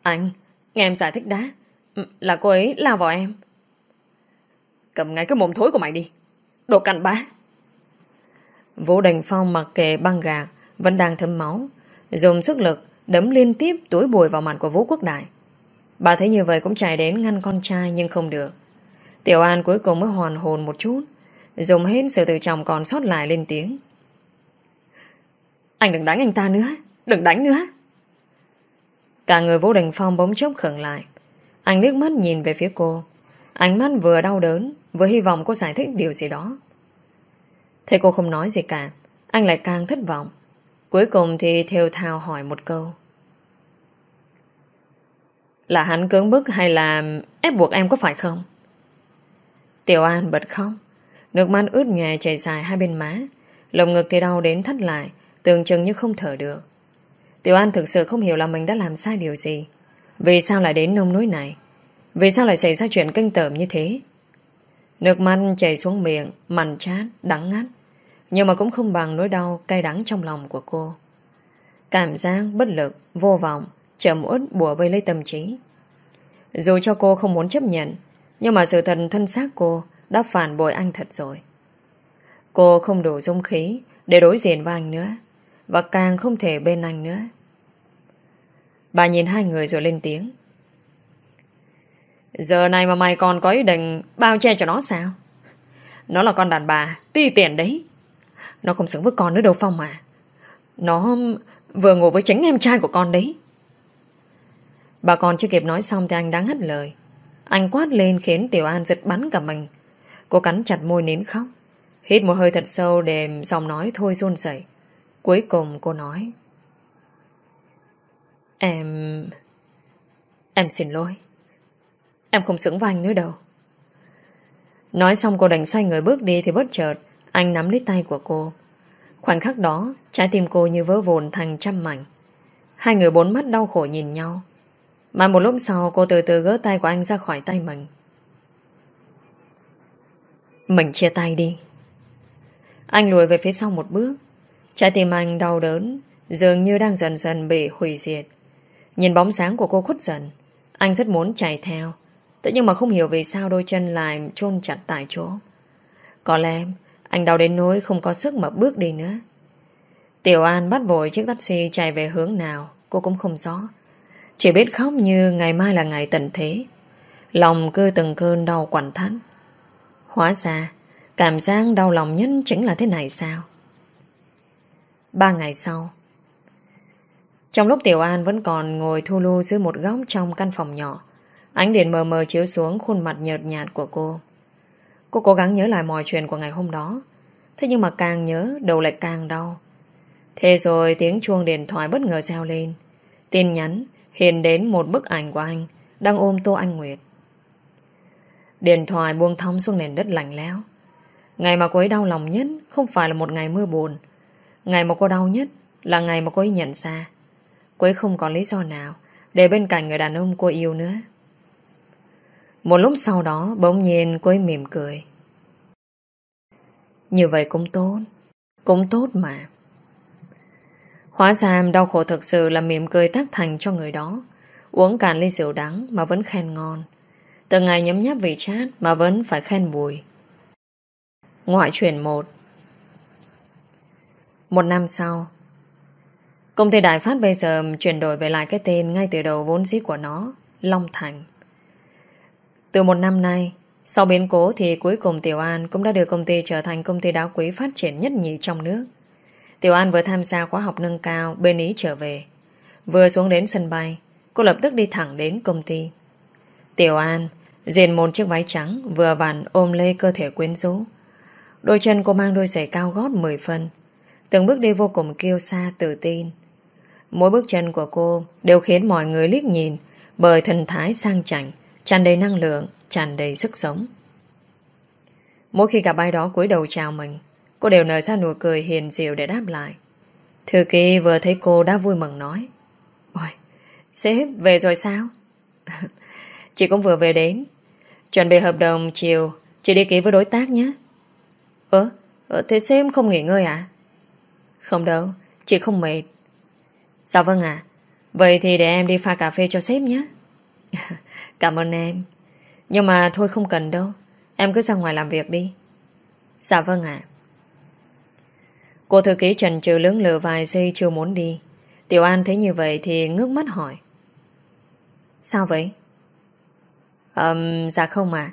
Anh, Nghe em giải thích đã, Là cô ấy lao vào em. Cầm ngay cái mồm thối của mày đi. Đồ cặn bá Vũ Đình Phong mặc kệ băng gạc Vẫn đang thấm máu, Dùng sức lực đấm liên tiếp túi bùi vào mặt của Vũ Quốc Đại. Bà thấy như vậy cũng chạy đến ngăn con trai nhưng không được. Tiểu An cuối cùng mới hoàn hồn một chút, Dùng hết sự tự trọng còn sót lại lên tiếng. Anh đừng đánh anh ta nữa, Đừng đánh nữa. Cả người Vũ Đình Phong bỗng chốc khẩn lại. Anh liếc mắt nhìn về phía cô. Ánh mắt vừa đau đớn với hy vọng cô giải thích điều gì đó. Thế cô không nói gì cả. Anh lại càng thất vọng. Cuối cùng thì theo thao hỏi một câu. Là hắn cưỡng bức hay là ép buộc em có phải không? Tiểu An bật khóc. Nước mắt ướt nhòe chảy dài hai bên má. Lồng ngực thì đau đến thắt lại, Tưởng chừng như không thở được. Tiểu An thực sự không hiểu là mình đã làm sai điều gì. Vì sao lại đến nông nỗi này? Vì sao lại xảy ra chuyện kinh tởm như thế? Nước mắt chảy xuống miệng Mặn chát, đắng ngắt. Nhưng mà cũng không bằng nỗi đau cay đắng trong lòng của cô. Cảm giác bất lực, vô vọng Chậm uất bùa vây lấy tâm trí. Dù cho cô không muốn chấp nhận Nhưng mà sự thật thân xác cô Đã phản bội anh thật rồi. Cô không đủ dung khí Để đối diện với anh nữa và càng không thể bên anh nữa. Bà nhìn hai người rồi lên tiếng. Giờ này mà mày còn có ý định bao che cho nó sao? Nó là con đàn bà, ti tiền đấy. Nó không xứng với con nữa đâu Phong mà. Nó vừa ngủ với chính em trai của con đấy. Bà con chưa kịp nói xong thì anh đã ngắt lời. Anh quát lên khiến Tiểu An giật bắn cả mình. Cô cắn chặt môi nín khóc. Hít một hơi thật sâu để giọng nói thôi run rẩy. Cuối cùng cô nói. Em... Em xin lỗi. Em không xứng với anh nữa đâu. Nói xong cô đành xoay người bước đi thì bất chợt anh nắm lấy tay của cô. Khoảnh khắc đó trái tim cô như vỡ vồn thành trăm mảnh. Hai người bốn mắt đau khổ nhìn nhau. Mà một lúc sau cô từ từ gỡ tay của anh ra khỏi tay mình. Mình chia tay đi. Anh lùi về phía sau một bước. Trái tim anh đau đớn, dường như đang dần dần bị hủy diệt. Nhìn bóng sáng của cô khuất dần, anh rất muốn chạy theo. Thế nhưng mà không hiểu vì sao đôi chân lại chôn chặt tại chỗ. Có lẽ anh đau đến nỗi không có sức mà bước đi nữa. Tiểu An bắt vội chiếc taxi chạy về hướng nào, cô cũng không rõ. Chỉ biết khóc như ngày mai là ngày tận thế. Lòng cứ từng cơn đau quặn thắt. Hóa ra, cảm giác đau lòng nhất chính là thế này sao? Ba ngày sau, trong lúc Tiểu An vẫn còn ngồi thu lưu dưới một góc trong căn phòng nhỏ, ánh điện mờ mờ chiếu xuống khuôn mặt nhợt nhạt của cô. Cô cố gắng nhớ lại mọi chuyện của ngày hôm đó. Thế nhưng mà càng nhớ, đầu lại càng đau. Thế rồi tiếng chuông điện thoại bất ngờ reo lên. Tin nhắn hiện đến một bức ảnh của anh đang ôm Tô Anh Nguyệt. Điện thoại buông thong xuống nền đất lạnh lẽo. Ngày mà cô ấy đau lòng nhất không phải là một ngày mưa buồn. Ngày mà cô đau nhất là ngày mà cô ấy nhận ra. Cô ấy không có lý do nào để bên cạnh người đàn ông cô yêu nữa. Một lúc sau đó, bỗng nhiên cô ấy mỉm cười. Như vậy cũng tốt. Cũng tốt mà. Hóa ra đau khổ thực sự là mỉm cười tác thành cho người đó. Uống cạn ly rượu đắng mà vẫn khen ngon. Từ ngày nhấm nháp vị chát mà vẫn phải khen bùi. Ngoại truyền một Một năm sau, Công ty Đại Phát bây giờ chuyển đổi về lại cái tên ngay từ đầu vốn dĩ của nó, Long Thành từ một năm nay Sau biến cố thì cuối cùng Tiểu An cũng đã được công ty trở thành công ty đá quý phát triển nhất nhì trong nước Tiểu An vừa tham gia khóa học nâng cao bên Ý trở về. Vừa xuống đến sân bay, cô lập tức đi thẳng đến công ty. Tiểu An diện một chiếc váy trắng vừa vặn ôm lê cơ thể quyến rũ. Đôi chân cô mang đôi giày cao gót 10 phân. Từng bước đi vô cùng kiêu xa tự tin. Mỗi bước chân của cô đều khiến mọi người liếc nhìn bởi thần thái sang chảnh, tràn đầy năng lượng, tràn đầy sức sống. Mỗi khi gặp ai đó cúi đầu chào mình, Cô đều nở ra nụ cười hiền dịu để đáp lại. Thư ký vừa thấy cô đã vui mừng nói. Ôi, sếp về rồi sao? chị cũng vừa về đến. Chuẩn bị hợp đồng chiều, chị đi ký với đối tác nhé. Ơ, ờ, thế sếp không nghỉ ngơi à? Không đâu, chị không mệt. Dạ vâng ạ. Vậy thì để em đi pha cà phê cho sếp nhé. Cảm ơn em. Nhưng mà thôi không cần đâu. Em cứ ra ngoài làm việc đi. Dạ vâng ạ. Cô thư ký trần trừ lưỡng lự vài giây chưa muốn đi. Tiểu An thấy như vậy thì ngước mắt hỏi. Sao vậy? Um, dạ không à.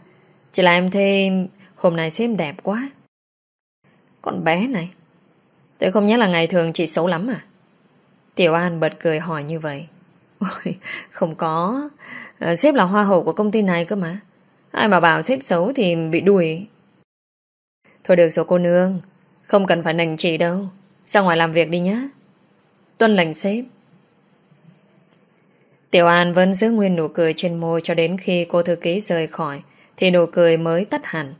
Chỉ là em thấy hôm nay xem đẹp quá. Con bé này. Tôi không nhớ là ngày thường chị xấu lắm à? Tiểu An bật cười hỏi như vậy. Ôi, không có. À, sếp là hoa hậu của công ty này cơ mà. Ai mà bảo sếp xấu thì bị đuổi. Thôi được rồi cô nương. Không cần phải nành chị đâu Ra ngoài làm việc đi nhé Tuân lệnh sếp Tiểu An vẫn giữ nguyên nụ cười trên môi cho đến khi cô thư ký rời khỏi thì nụ cười mới tắt hẳn.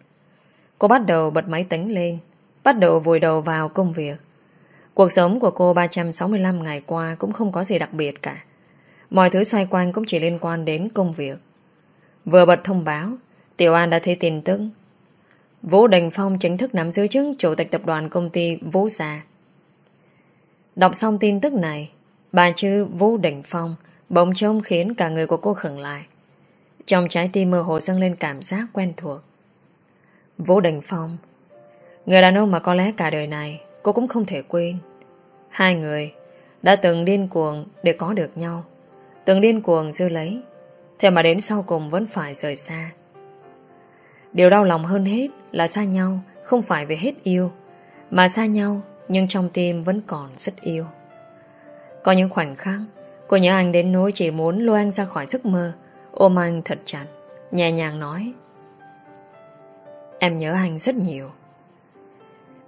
Cô bắt đầu bật máy tính lên bắt đầu vùi đầu vào công việc. Cuộc sống của cô 365 ngày qua cũng không có gì đặc biệt cả. Mọi thứ xoay quanh cũng chỉ liên quan đến công việc. Vừa bật thông báo, Tiểu An đã thấy tin tức Vũ Đình Phong chính thức nắm giữ chức chủ tịch tập đoàn công ty Vũ Gia. Đọc xong tin tức này, bà chữ Vũ Đình Phong bỗng trông khiến cả người của cô khẩn lại. Trong trái tim mơ hồ dâng lên cảm giác quen thuộc. Vũ Đình Phong Người đàn ông mà có lẽ cả đời này cô cũng không thể quên. Hai người đã từng điên cuồng để có được nhau. Từng điên cuồng dư lấy. Thế mà đến sau cùng vẫn phải rời xa. Điều đau lòng hơn hết Là xa nhau Không phải vì hết yêu, Mà xa nhau Nhưng trong tim vẫn còn rất yêu. Có những khoảnh khắc, Cô nhớ anh đến nỗi chỉ muốn lôi anh ra khỏi giấc mơ, Ôm anh thật chặt, Nhẹ nhàng nói, Em nhớ anh rất nhiều.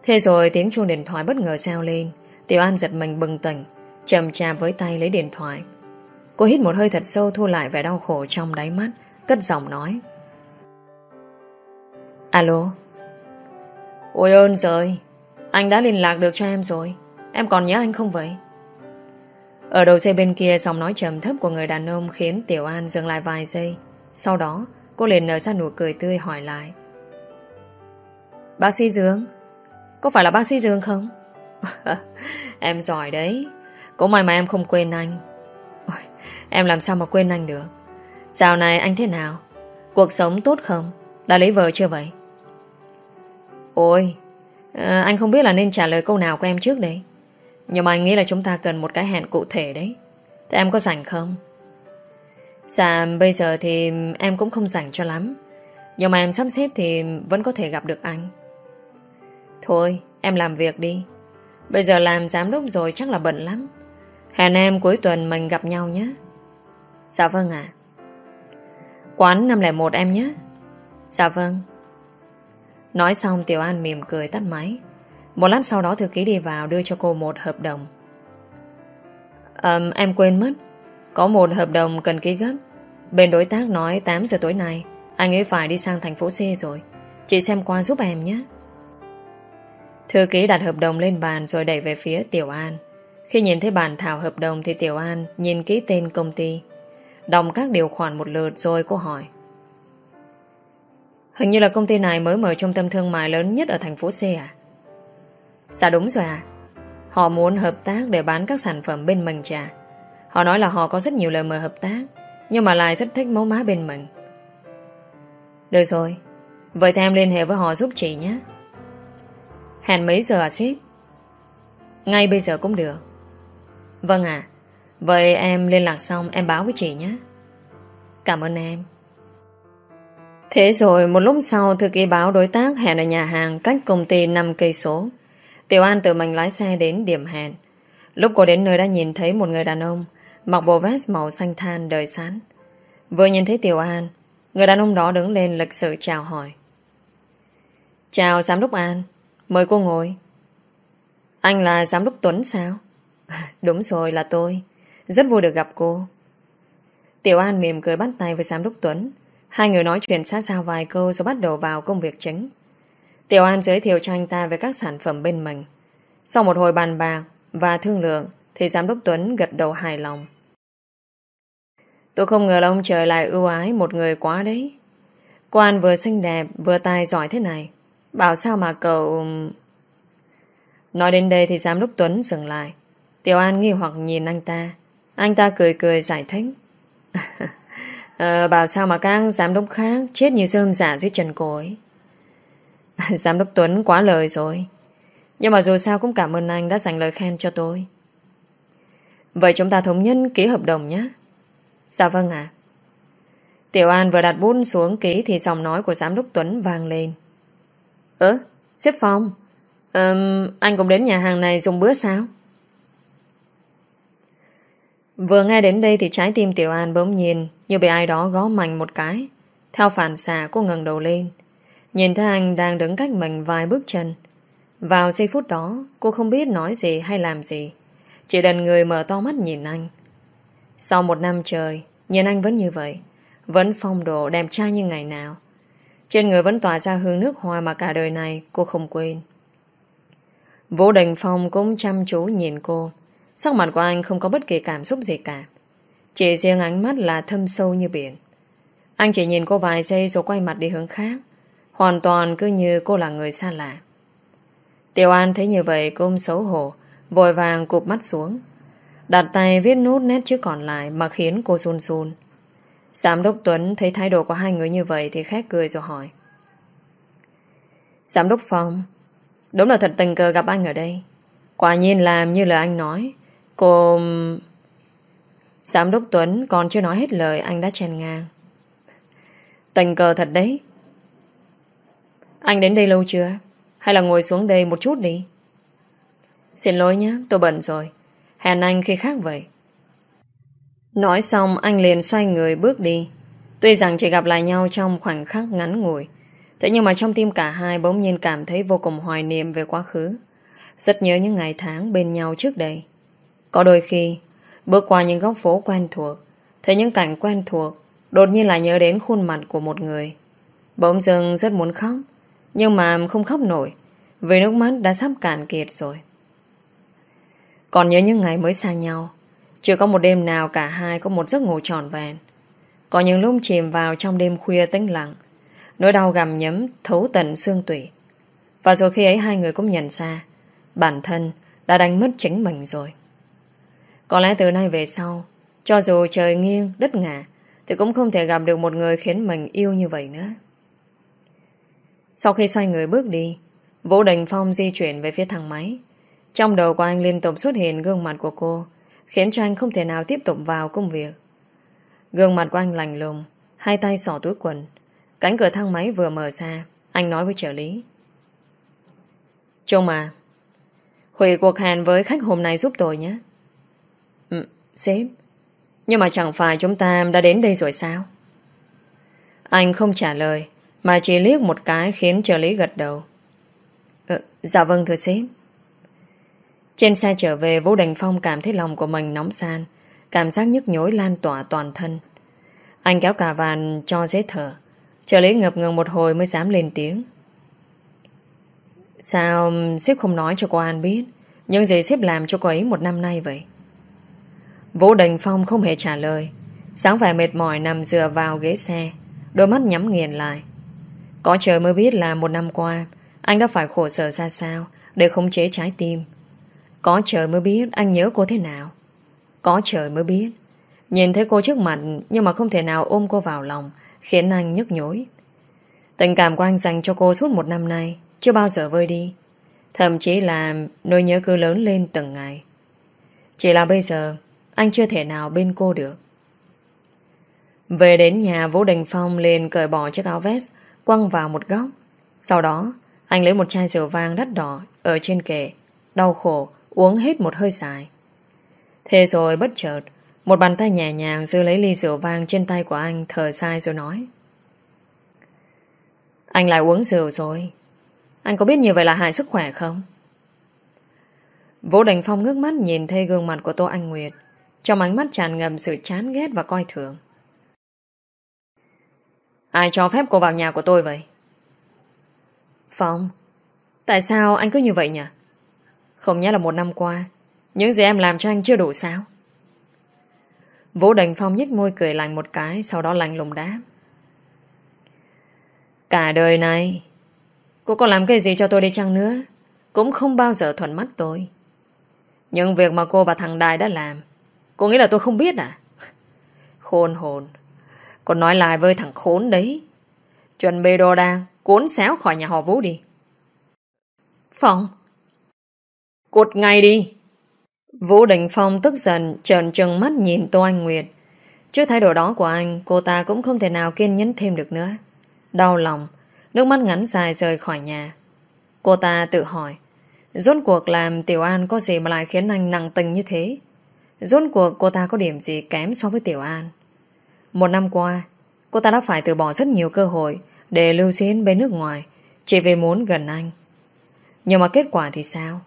Thế rồi tiếng chuông điện thoại bất ngờ reo lên, Tiểu An giật mình bừng tỉnh Chầm chạp với tay lấy điện thoại. Cô hít một hơi thật sâu, thu lại vẻ đau khổ trong đáy mắt, Cất giọng nói. Alo? Ôi ơn rồi Anh đã liên lạc được cho em rồi. Em còn nhớ anh không vậy? Ở đầu dây bên kia, giọng nói trầm thấp của người đàn ông Khiến Tiểu An dừng lại vài giây. Sau đó, cô liền nở ra nụ cười tươi hỏi lại. Bác sĩ Dương, Có phải là bác sĩ Dương không? Em giỏi đấy. Cũng may mà em không quên anh. Em làm sao mà quên anh được? Dạo này anh thế nào? Cuộc sống tốt không? Đã lấy vợ chưa vậy? Ôi à, Anh không biết là nên trả lời câu nào của em trước đấy. Nhưng mà anh nghĩ là chúng ta cần một cái hẹn cụ thể đấy. Thế em có rảnh không? Dạ bây giờ thì em cũng không rảnh cho lắm. Nhưng mà em sắp xếp thì vẫn có thể gặp được anh. Thôi em làm việc đi. Bây giờ làm giám đốc rồi chắc là bận lắm. Hẹn em cuối tuần mình gặp nhau nhé. Dạ vâng ạ. Quán 501 em nhé. Dạ vâng. Nói xong Tiểu An mỉm cười tắt máy. Một lát sau đó thư ký đi vào Đưa cho cô một hợp đồng. Um, Em quên mất. Có một hợp đồng cần ký gấp. Bên đối tác nói 8 giờ tối nay Anh ấy phải đi sang thành phố C rồi. Chị xem qua giúp em nhé. Thư ký đặt hợp đồng lên bàn Rồi đẩy về phía Tiểu An. Khi nhìn thấy bản thảo hợp đồng Thì Tiểu An nhìn ký tên công ty. Đọc các điều khoản một lượt rồi cô hỏi. Hình như là công ty này mới mở trung tâm thương mại lớn nhất ở thành phố C à? Dạ đúng rồi à Họ muốn hợp tác để bán các sản phẩm bên mình trà Họ nói là họ có rất nhiều lời mời hợp tác, Nhưng mà lại rất thích mẫu má bên mình. Được rồi. Vậy thì em liên hệ với họ giúp chị nhé. Hẹn mấy giờ à sếp? Ngay bây giờ cũng được. Vâng ạ. Vậy em liên lạc xong em báo với chị nhé Cảm ơn em Thế rồi một lúc sau thư ký báo đối tác hẹn ở nhà hàng cách công ty 5 cây số. Tiểu An tự mình lái xe đến điểm hẹn. Lúc cô đến nơi đã nhìn thấy một người đàn ông mặc bộ vest màu xanh than đời sán. Vừa nhìn thấy Tiểu An, người đàn ông đó đứng lên lịch sự chào hỏi. Chào giám đốc An, mời cô ngồi. Anh là giám đốc Tuấn sao? Đúng rồi là tôi, rất vui được gặp cô. Tiểu An mỉm cười bắt tay với giám đốc Tuấn Hai người nói chuyện xa xao vài câu rồi bắt đầu vào công việc chính. Tiểu An giới thiệu cho anh ta về các sản phẩm bên mình. Sau một hồi bàn bạc và thương lượng thì giám đốc Tuấn gật đầu hài lòng. Tôi không ngờ là ông trời lại ưu ái một người quá đấy. Quan vừa xinh đẹp, vừa tài giỏi thế này. Bảo sao mà cậu... Nói đến đây thì giám đốc Tuấn dừng lại. Tiểu An nghi hoặc nhìn anh ta. Anh ta cười cười giải thích. ờ, bảo sao mà các giám đốc khác chết như rơm giả dạ dưới trần cổ ấy. giám đốc Tuấn quá lời rồi. Nhưng mà dù sao cũng cảm ơn anh đã dành lời khen cho tôi. Vậy chúng ta thống nhân ký hợp đồng nhé. Dạ vâng ạ. Tiểu An vừa đặt bút xuống ký thì giọng nói của giám đốc Tuấn vang lên. Ơ, xếp phòng. Um, anh cũng đến nhà hàng này dùng bữa sao? Vừa nghe đến đây thì trái tim Tiểu An bỗng nhiên như bị ai đó gó mạnh một cái. Theo phản xạ cô ngẩng đầu lên. Nhìn thấy anh đang đứng cách mình vài bước chân. Vào giây phút đó cô không biết nói gì hay làm gì. Chỉ đần người mở to mắt nhìn anh. Sau một năm trời, nhìn anh vẫn như vậy. Vẫn phong độ đẹp trai như ngày nào. Trên người vẫn tỏa ra hương nước hoa mà cả đời này cô không quên. Vũ Đình Phong cũng chăm chú nhìn cô. Sắc mặt của anh không có bất kỳ cảm xúc gì cả. Chỉ riêng ánh mắt là thâm sâu như biển. Anh chỉ nhìn cô vài giây rồi quay mặt đi hướng khác. Hoàn toàn cứ như cô là người xa lạ. Tiểu An thấy như vậy cô xấu hổ, vội vàng cụp mắt xuống. Đặt tay viết nốt nét chữ còn lại mà khiến cô run run. Giám đốc Tuấn thấy thái độ của hai người như vậy thì khét cười rồi hỏi. Giám đốc Phong, đúng là thật tình cờ gặp anh ở đây. Quả nhiên làm như lời anh nói. Cô... Giám đốc Tuấn còn chưa nói hết lời anh đã chèn ngang. Tình cờ thật đấy. Anh đến đây lâu chưa? Hay là ngồi xuống đây một chút đi? Xin lỗi nhé, tôi bận rồi. Hẹn anh khi khác vậy. Nói xong anh liền xoay người bước đi. Tuy rằng chỉ gặp lại nhau trong khoảnh khắc ngắn ngủi Thế nhưng mà trong tim cả hai bỗng nhiên cảm thấy vô cùng hoài niệm về quá khứ. Rất nhớ những ngày tháng bên nhau trước đây. Có đôi khi, bước qua những góc phố quen thuộc, thấy những cảnh quen thuộc, đột nhiên lại nhớ đến khuôn mặt của một người. Bỗng dưng rất muốn khóc, nhưng mà không khóc nổi, vì nước mắt đã sắp cạn kiệt rồi. Còn nhớ những ngày mới xa nhau, chưa có một đêm nào cả hai có một giấc ngủ tròn vẹn. Có những lúc chìm vào trong đêm khuya tĩnh lặng, Nỗi đau gầm nhấm thấu tận xương tủy Và rồi khi ấy hai người cũng nhận ra Bản thân đã đánh mất chính mình rồi có lẽ từ nay về sau Cho dù trời nghiêng, đất ngả Thì cũng không thể gặp được một người khiến mình yêu như vậy nữa. Sau khi xoay người bước đi Vũ Đình Phong di chuyển về phía thang máy. Trong đầu của anh liên tục xuất hiện gương mặt của cô Khiến cho anh không thể nào tiếp tục vào công việc. Gương mặt của anh lành lùng Hai tay xỏ túi quần. Cánh cửa thang máy vừa mở ra Anh nói với trợ lý. Trung à Hủy cuộc hẹn với khách hôm nay giúp tôi nhé. Sếp. Nhưng mà chẳng phải chúng ta đã đến đây rồi sao? Anh không trả lời Mà chỉ liếc một cái khiến trợ lý gật đầu. Ừ, Dạ vâng thưa sếp. Trên xe trở về Vũ Đình Phong cảm thấy lòng của mình nóng san Cảm giác nhức nhối lan tỏa toàn thân. Anh kéo cà vàn cho dễ thở Trợ lý ngập ngừng một hồi mới dám lên tiếng. Sao sếp không nói cho cô An biết? Những gì sếp làm cho cô ấy một năm nay vậy? Vũ Đình Phong không hề trả lời. Sáng vẻ mệt mỏi nằm dựa vào ghế xe, đôi mắt nhắm nghiền lại. Có trời mới biết là một năm qua anh đã phải khổ sở ra sao để khống chế trái tim. Có trời mới biết anh nhớ cô thế nào. Có trời mới biết nhìn thấy cô trước mặt nhưng mà không thể nào ôm cô vào lòng khiến anh nhức nhối. Tình cảm của anh dành cho cô suốt một năm nay chưa bao giờ vơi đi. Thậm chí là nỗi nhớ cứ lớn lên từng ngày. Chỉ là bây giờ anh chưa thể nào bên cô được. Về đến nhà, Vũ Đình Phong lên cởi bỏ chiếc áo vest, quăng vào một góc. Sau đó, anh lấy một chai rượu vang đắt đỏ ở trên kệ, đau khổ, uống hết một hơi dài. Thế rồi bất chợt, một bàn tay nhẹ nhàng giữ lấy ly rượu vang trên tay của anh thở sai rồi nói. Anh lại uống rượu rồi. Anh có biết như vậy là hại sức khỏe không? Vũ Đình Phong ngước mắt nhìn thấy gương mặt của Tô Anh Nguyệt. Trong ánh mắt tràn ngầm sự chán ghét và coi thường. Ai cho phép cô vào nhà của tôi vậy? Phong, tại sao anh cứ như vậy nhỉ? Không nhớ là một năm qua, những gì em làm cho anh chưa đủ sao? Vũ Đình Phong nhếch môi cười lạnh một cái Sau đó lạnh lùng đáp Cả đời này Cô có làm cái gì cho tôi đi chăng nữa Cũng không bao giờ thuận mắt tôi Những việc mà cô và thằng Đài đã làm Cô nghĩ là tôi không biết à Khôn hồn Còn nói lại với thằng khốn đấy Chuẩn bê đồ đang Cuốn xéo khỏi nhà họ Vũ đi Phong Cột ngay đi Vũ Đình Phong tức giận trần trừng mắt nhìn Tô Anh Nguyệt. Trước thái độ đó của anh, cô ta cũng không thể nào kiên nhẫn thêm được nữa. Đau lòng, nước mắt ngắn dài rời khỏi nhà. Cô ta tự hỏi, rốt cuộc làm Tiểu An có gì mà lại khiến anh nặng tình như thế? Rốt cuộc cô ta có điểm gì kém so với Tiểu An? Một năm qua, cô ta đã phải từ bỏ rất nhiều cơ hội để lưu xuyên bên nước ngoài, chỉ vì muốn gần anh. Nhưng mà kết quả thì sao?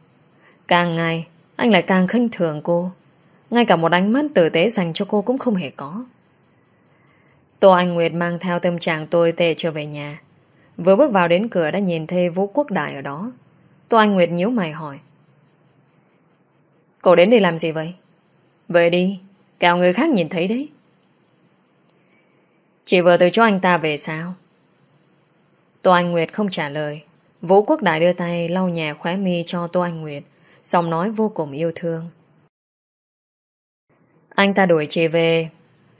Càng ngày, anh lại càng khinh thường cô Ngay cả một ánh mắt tử tế dành cho cô cũng không hề có Tô Anh Nguyệt mang theo tâm trạng tôi tệ trở về nhà Vừa bước vào đến cửa đã nhìn thấy Vũ Quốc Đại ở đó Tô Anh Nguyệt nhíu mày hỏi Cậu đến đây làm gì vậy? Về đi cào người khác nhìn thấy đấy. Chị vừa từ cho anh ta về sao? Tô Anh Nguyệt không trả lời. Vũ Quốc Đại đưa tay lau nhà khóe mi cho Tô Anh Nguyệt, Giọng nói vô cùng yêu thương. Anh ta đuổi chị về,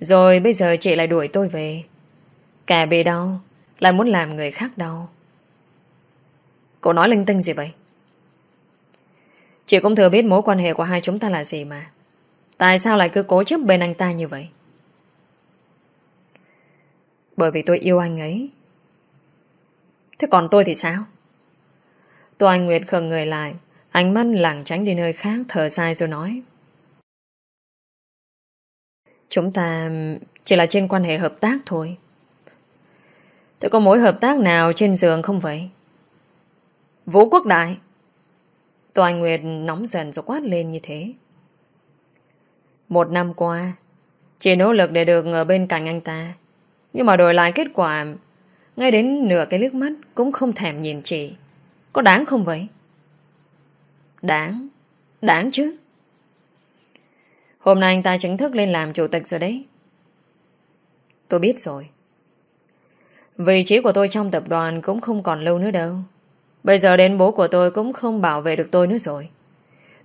Rồi bây giờ chị lại đuổi tôi về. Kẻ bị đau, Lại muốn làm người khác đau. Cô nói linh tinh gì vậy? Chị cũng thừa biết mối quan hệ của hai chúng ta là gì mà. Tại sao lại cứ cố chấp bên anh ta như vậy? Bởi vì tôi yêu anh ấy. Thế còn tôi thì sao? Tô Anh Nguyệt khờ người lại, ánh mắt lảng tránh đi nơi khác, thở dài rồi nói. Chúng ta chỉ là trên quan hệ hợp tác thôi. Thế có mối hợp tác nào trên giường không vậy? Vũ Quốc Đại Tô Anh Nguyệt nóng dần rồi quát lên như thế. Một năm qua, chỉ nỗ lực để được ở bên cạnh anh ta. Nhưng mà đổi lại kết quả, ngay đến nửa cái nước mắt cũng không thèm nhìn chị. Có đáng không vậy? Đáng. Đáng chứ. Hôm nay anh ta chính thức lên làm chủ tịch rồi đấy. Tôi biết rồi. Vị trí của tôi trong tập đoàn cũng không còn lâu nữa đâu. Bây giờ đến bố của tôi cũng không bảo vệ được tôi nữa rồi.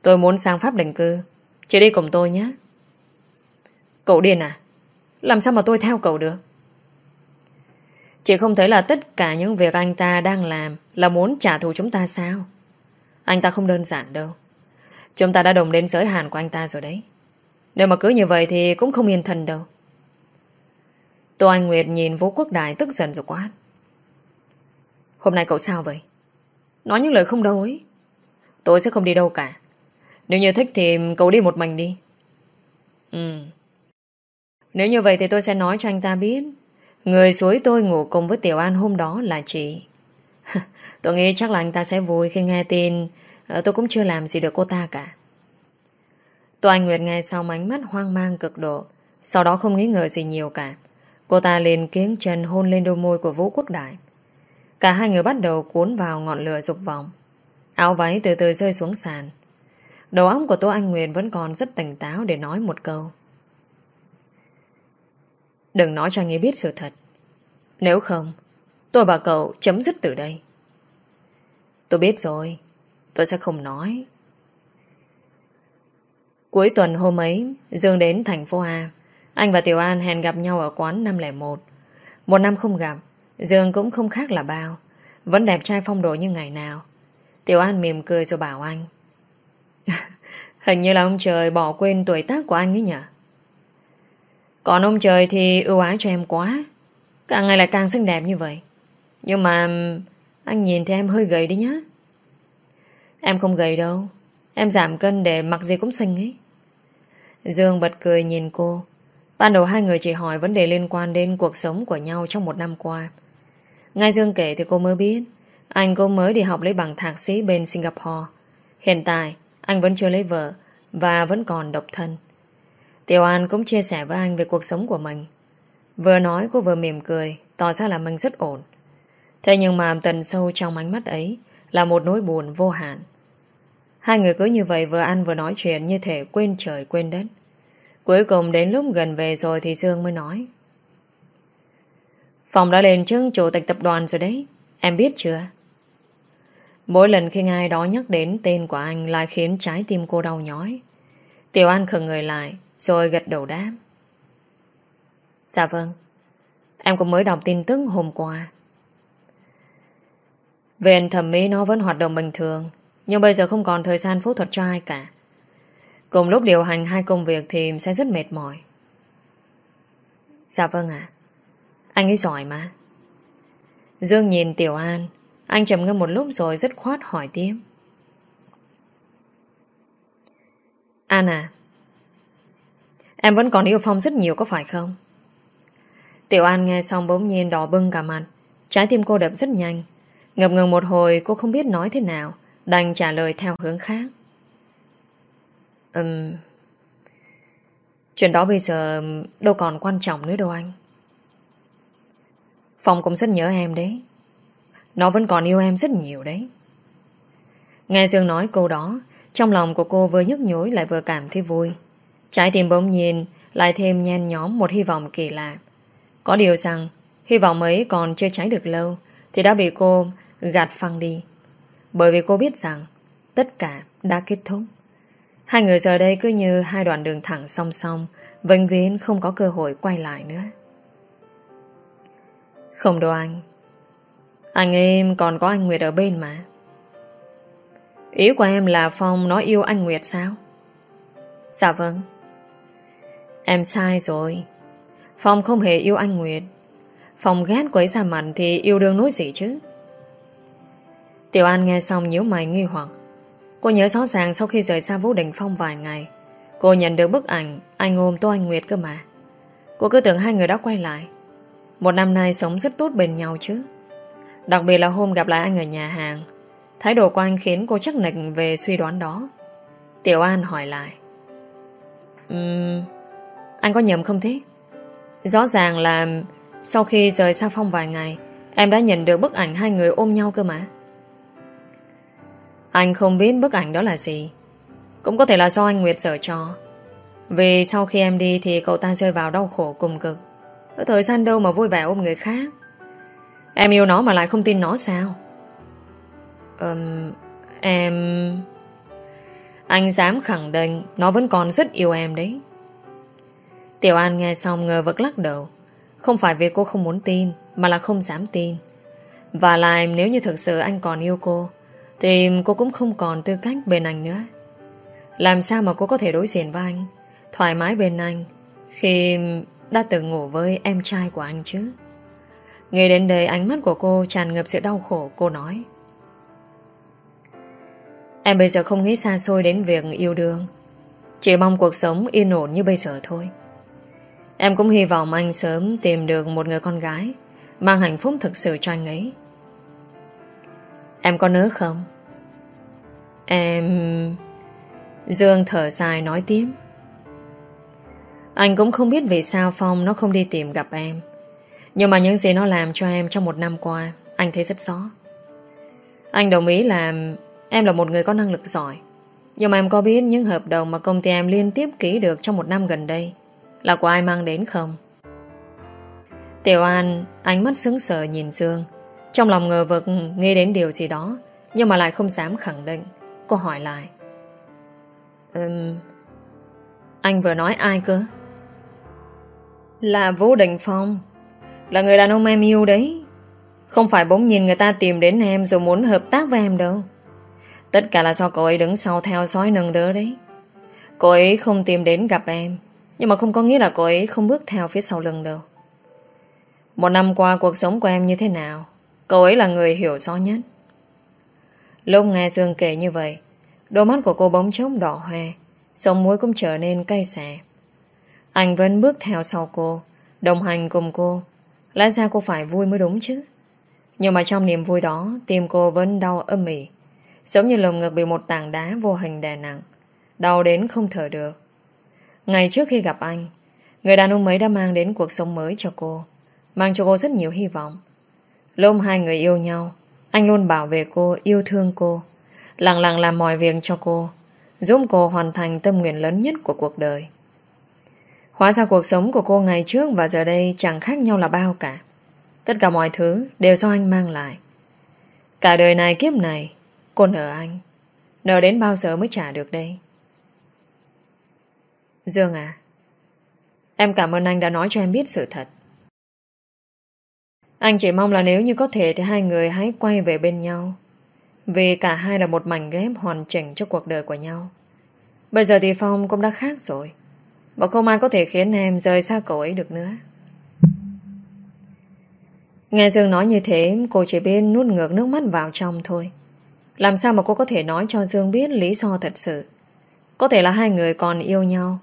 Tôi muốn sang Pháp định cư. Chị đi cùng tôi nhé. Cậu điên à? Làm sao mà tôi theo cậu được? Chị không thấy là tất cả những việc anh ta đang làm là muốn trả thù chúng ta sao? Anh ta không đơn giản đâu. Chúng ta đã đồng đến giới hạn của anh ta rồi đấy. Nếu mà cứ như vậy thì cũng không yên thân đâu. Tô Anh Nguyệt nhìn Vũ Quốc Đại tức giận rồi quá. Hôm nay cậu sao vậy? Nói những lời không đâu ấy. Tôi sẽ không đi đâu cả. Nếu như thích thì cậu đi một mình đi. Ừ. Nếu như vậy thì tôi sẽ nói cho anh ta biết. Người suối tôi ngủ cùng với Tiểu An hôm đó là chị. Tôi nghĩ chắc là anh ta sẽ vui khi nghe tin. Ờ, tôi cũng chưa làm gì được cô ta cả. Tô Anh Nguyệt nghe xong ánh mắt hoang mang cực độ. Sau đó không nghĩ ngờ gì nhiều cả. Cô ta liền kiếng chân hôn lên đôi môi của Vũ Quốc Đại. Cả hai người bắt đầu cuốn vào ngọn lửa dục vọng. Áo váy từ từ rơi xuống sàn. Đầu óc của Tô Anh Nguyệt vẫn còn rất tỉnh táo để nói một câu. Đừng nói cho anh ấy biết sự thật. Nếu không, Tôi và cậu chấm dứt từ đây. Tôi biết rồi, Tôi sẽ không nói. Cuối tuần hôm ấy, Dương đến thành phố A. Anh và Tiểu An hẹn gặp nhau ở quán 501 Một năm không gặp, Dương cũng không khác là bao. Vẫn đẹp trai phong độ như ngày nào. Tiểu An mỉm cười rồi bảo anh. Hình như là ông trời bỏ quên tuổi tác của anh ấy nhỉ? Còn ông trời thì ưu ái cho em quá Càng ngày lại càng xinh đẹp như vậy Nhưng mà Anh nhìn thì em hơi gầy đi nhá Em không gầy đâu Em giảm cân để mặc gì cũng xinh ấy Dương bật cười nhìn cô Ban đầu hai người chỉ hỏi vấn đề liên quan đến cuộc sống của nhau trong một năm qua. Ngay Dương kể thì cô mới biết anh cô mới đi học lấy bằng thạc sĩ bên Singapore. Hiện tại, anh vẫn chưa lấy vợ và vẫn còn độc thân. Tiểu An cũng chia sẻ với anh về cuộc sống của mình. Vừa nói cô vừa mỉm cười, tỏ ra là mình rất ổn. Thế nhưng mà tần sâu trong ánh mắt ấy là một nỗi buồn vô hạn. Hai người cứ như vậy vừa ăn vừa nói chuyện như thể quên trời quên đất. Cuối cùng đến lúc gần về rồi thì Dương mới nói. Phòng đã lên chức chủ tịch tập đoàn rồi đấy. Em biết chưa? Mỗi lần khi ai đó nhắc đến tên của anh lại khiến trái tim cô đau nhói. Tiểu An khẩn người lại, rồi gật đầu đáp. Dạ vâng. Em cũng mới đọc tin tức hôm qua. Viện thẩm mỹ nó vẫn hoạt động bình thường, Nhưng bây giờ không còn thời gian phẫu thuật cho ai cả. Cùng lúc điều hành hai công việc Thì sẽ rất mệt mỏi. Dạ vâng ạ. Anh ấy giỏi mà. Dương nhìn Tiểu An, Anh trầm ngâm một lúc rồi rất khoát hỏi tiếp. An à Em vẫn còn yêu Phong rất nhiều có phải không? Tiểu An nghe xong bỗng nhiên đỏ bưng cả mặt. Trái tim cô đập rất nhanh. Ngập ngừng một hồi cô không biết nói thế nào. Đành trả lời theo hướng khác. Ừm... Um, chuyện đó bây giờ đâu còn quan trọng nữa đâu anh. Phong cũng rất nhớ em đấy. Nó vẫn còn yêu em rất nhiều đấy. Nghe Dương nói câu đó, trong lòng của cô vừa nhức nhối lại vừa cảm thấy vui. Trái tim bỗng nhìn lại thêm nhen nhóm một hy vọng kỳ lạ. Có điều rằng, hy vọng ấy còn chưa cháy được lâu thì đã bị cô gạt phăng đi. Bởi vì cô biết rằng tất cả đã kết thúc. Hai người giờ đây cứ như hai đoạn đường thẳng song song, vĩnh viễn không có cơ hội quay lại nữa. Không đâu anh. Anh em còn có anh Nguyệt ở bên mà. Ý của em là Phong nói yêu anh Nguyệt sao? Dạ vâng. Em sai rồi. Phong không hề yêu anh Nguyệt. Phong ghét quấy ra mặt thì yêu đương nói gì chứ. Tiểu An nghe xong nhíu mày nghi hoặc. Cô nhớ rõ ràng sau khi rời xa Vũ Đình Phong vài ngày, cô nhận được bức ảnh anh ôm Tô Anh Nguyệt cơ mà. Cô cứ tưởng hai người đã quay lại. Một năm nay sống rất tốt bên nhau chứ. Đặc biệt là hôm gặp lại anh ở nhà hàng. Thái độ của anh khiến cô chắc nịch về suy đoán đó. Tiểu An hỏi lại. Um, anh có nhầm không thế? Rõ ràng là sau khi rời xa Phong vài ngày, em đã nhận được bức ảnh hai người ôm nhau cơ mà. Anh không biết bức ảnh đó là gì. Cũng có thể là do anh Nguyệt dở cho. Vì sau khi em đi thì cậu ta rơi vào đau khổ cùng cực. Ở thời gian đâu mà vui vẻ ôm người khác. Em yêu nó mà lại không tin nó sao? Um, em... Anh dám khẳng định nó vẫn còn rất yêu em đấy. Tiểu An nghe xong ngờ vực lắc đầu. Không phải vì cô không muốn tin, mà là không dám tin. Và lại nếu như thực sự anh còn yêu cô, thì cô cũng không còn tư cách bên anh nữa. Làm sao mà cô có thể đối diện với anh, thoải mái bên anh, khi đã từng ngủ với em trai của anh chứ? Nghe đến đây ánh mắt của cô tràn ngập sự đau khổ, cô nói. Em bây giờ không nghĩ xa xôi đến việc yêu đương Chỉ mong cuộc sống yên ổn như bây giờ thôi Em cũng hy vọng anh sớm tìm được một người con gái, Mang hạnh phúc thực sự cho anh ấy. Em có nhớ không? Em... Dương thở dài nói tiếp. Anh cũng không biết vì sao Phong nó không đi tìm gặp em. Nhưng mà những gì nó làm cho em trong một năm qua, Anh thấy rất rõ. Anh đồng ý làm Em là một người có năng lực giỏi. Nhưng mà em có biết những hợp đồng mà công ty em liên tiếp ký được trong một năm gần đây là của ai mang đến không? Tiểu An ánh mắt sững sờ nhìn Dương. Trong lòng ngờ vực nghe đến điều gì đó Nhưng mà lại không dám khẳng định. Cô hỏi lại. Um, Anh vừa nói ai cơ? Là Vũ Đình Phong. Là người đàn ông em yêu đấy. Không phải bỗng nhìn người ta tìm đến em Rồi muốn hợp tác với em đâu. Tất cả là do cậu ấy đứng sau theo dõi nâng đỡ đấy. Cô ấy không tìm đến gặp em. Nhưng mà không có nghĩa là cô ấy không bước theo phía sau lưng đâu. Một năm qua, cuộc sống của em như thế nào? Cậu ấy là người hiểu rõ nhất. Lúc nghe Dương kể như vậy, Đôi mắt của cô bóng trống đỏ hoe, Sống mũi cũng trở nên cay xẻ Anh vẫn bước theo sau cô, Đồng hành cùng cô. Lẽ ra cô phải vui mới đúng chứ? Nhưng mà trong niềm vui đó, Tim cô vẫn đau âm ỉ, Giống như lồng ngực bị một tảng đá vô hình đè nặng, Đau đến không thở được. Ngày trước khi gặp anh Người đàn ông ấy đã mang đến cuộc sống mới cho cô Mang cho cô rất nhiều hy vọng. Lúc hai người yêu nhau Anh luôn bảo vệ cô, yêu thương cô Lặng lặng làm mọi việc cho cô Giúp cô hoàn thành tâm nguyện lớn nhất của cuộc đời. Hóa ra cuộc sống của cô ngày trước Và giờ đây chẳng khác nhau là bao cả. Tất cả mọi thứ đều do anh mang lại. Cả đời này kiếp này Cô nợ anh. Nợ đến bao giờ mới trả được đây? Dương à? Em cảm ơn anh đã nói cho em biết sự thật. Anh chỉ mong là nếu như có thể Thì hai người hãy quay về bên nhau. Vì cả hai là một mảnh ghép Hoàn chỉnh cho cuộc đời của nhau. Bây giờ thì Phong cũng đã khác rồi. Và không ai có thể khiến em rời xa cậu ấy được nữa. Nghe Dương nói như thế, Cô chỉ biết nuốt ngược nước mắt vào trong thôi. Làm sao mà cô có thể nói cho Dương biết lý do thật sự? Có thể là hai người còn yêu nhau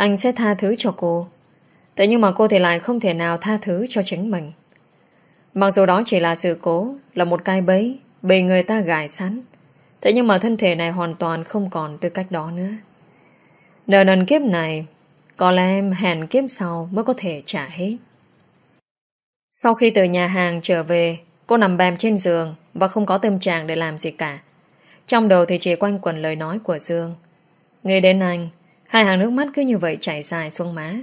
anh sẽ tha thứ cho cô. Thế nhưng mà cô thì lại không thể nào tha thứ cho chính mình. Mặc dù đó chỉ là sự cố Là một cái bẫy Bị người ta gài sẵn. Thế nhưng mà thân thể này hoàn toàn không còn tư cách đó nữa. Nợ nần kiếp này Có lẽ em hẹn kiếp sau Mới có thể trả hết. Sau khi từ nhà hàng trở về Cô nằm bèm trên giường và không có tâm trạng để làm gì cả. Trong đầu thì chỉ quanh quẩn lời nói của Dương. Nghe đến anh, hai hàng nước mắt cứ như vậy chảy dài xuống má.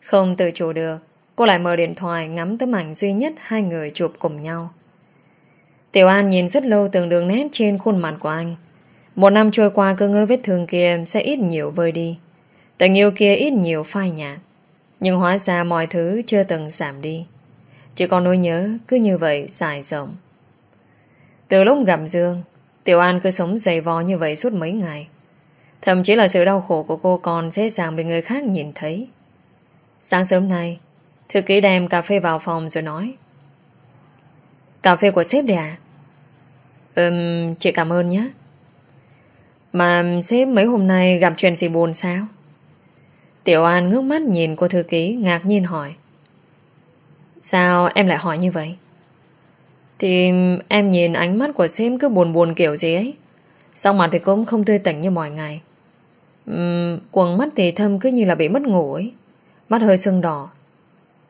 Không tự chủ được, cô lại mở điện thoại ngắm tấm ảnh duy nhất hai người chụp cùng nhau. Tiểu An nhìn rất lâu từng đường nét trên khuôn mặt của anh. Một năm trôi qua cơ ngơ vết thương kia sẽ ít nhiều vơi đi. Tình yêu kia ít nhiều phai nhạt. Nhưng hóa ra mọi thứ chưa từng giảm đi. Chỉ còn nỗi nhớ cứ như vậy dài rộng. Từ lúc gặp Dương, Tiểu An cứ sống dày vò như vậy suốt mấy ngày. Thậm chí là sự đau khổ của cô còn dễ dàng bị người khác nhìn thấy. Sáng sớm nay, Thư ký đem cà phê vào phòng rồi nói, Cà phê của sếp đây à Ừm, Chị cảm ơn nhé. Mà sếp mấy hôm nay gặp chuyện gì buồn sao? Tiểu An ngước mắt nhìn cô thư ký, Ngạc nhiên hỏi, Sao em lại hỏi như vậy? Thì em nhìn ánh mắt của sếp cứ buồn buồn kiểu gì ấy. Xong mặt thì cũng không tươi tỉnh như mọi ngày um, Quần mắt thì thâm cứ như là bị mất ngủ ấy. Mắt hơi sưng đỏ.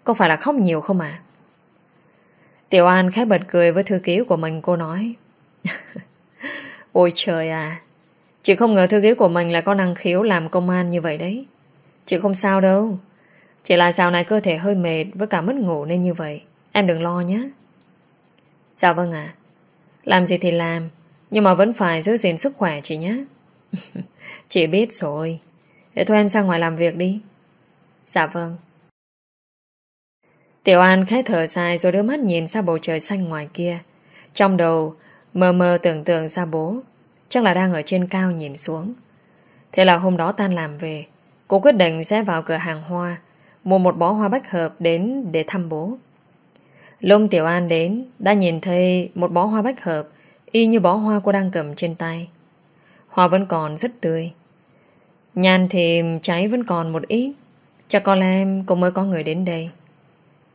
Có phải là khóc nhiều không à Tiểu An khẽ bật cười với thư ký của mình cô nói. Ôi trời à Chị không ngờ thư ký của mình là có năng khiếu làm công an như vậy đấy. Chị không sao đâu. Chỉ là dạo này cơ thể hơi mệt Với cả mất ngủ nên như vậy. Em đừng lo nhé. Dạ vâng ạ. Làm gì thì làm Nhưng mà vẫn phải giữ gìn sức khỏe chị nhé. Chị biết rồi Để thôi em ra ngoài làm việc đi Dạ vâng Tiểu An khẽ thở dài rồi đưa mắt nhìn ra bầu trời xanh ngoài kia. Trong đầu, mơ mơ tưởng tượng ra bố. Chắc là đang ở trên cao nhìn xuống. Thế là hôm đó tan làm về. Cô quyết định sẽ vào cửa hàng hoa, mua một bó hoa bách hợp đến để thăm bố. Lông Tiểu An đến, đã nhìn thấy một bó hoa bách hợp, y như bó hoa cô đang cầm trên tay. Hoa vẫn còn rất tươi. Nhàn thì cháy vẫn còn một ít. Chắc có lẽ cũng mới có người đến đây.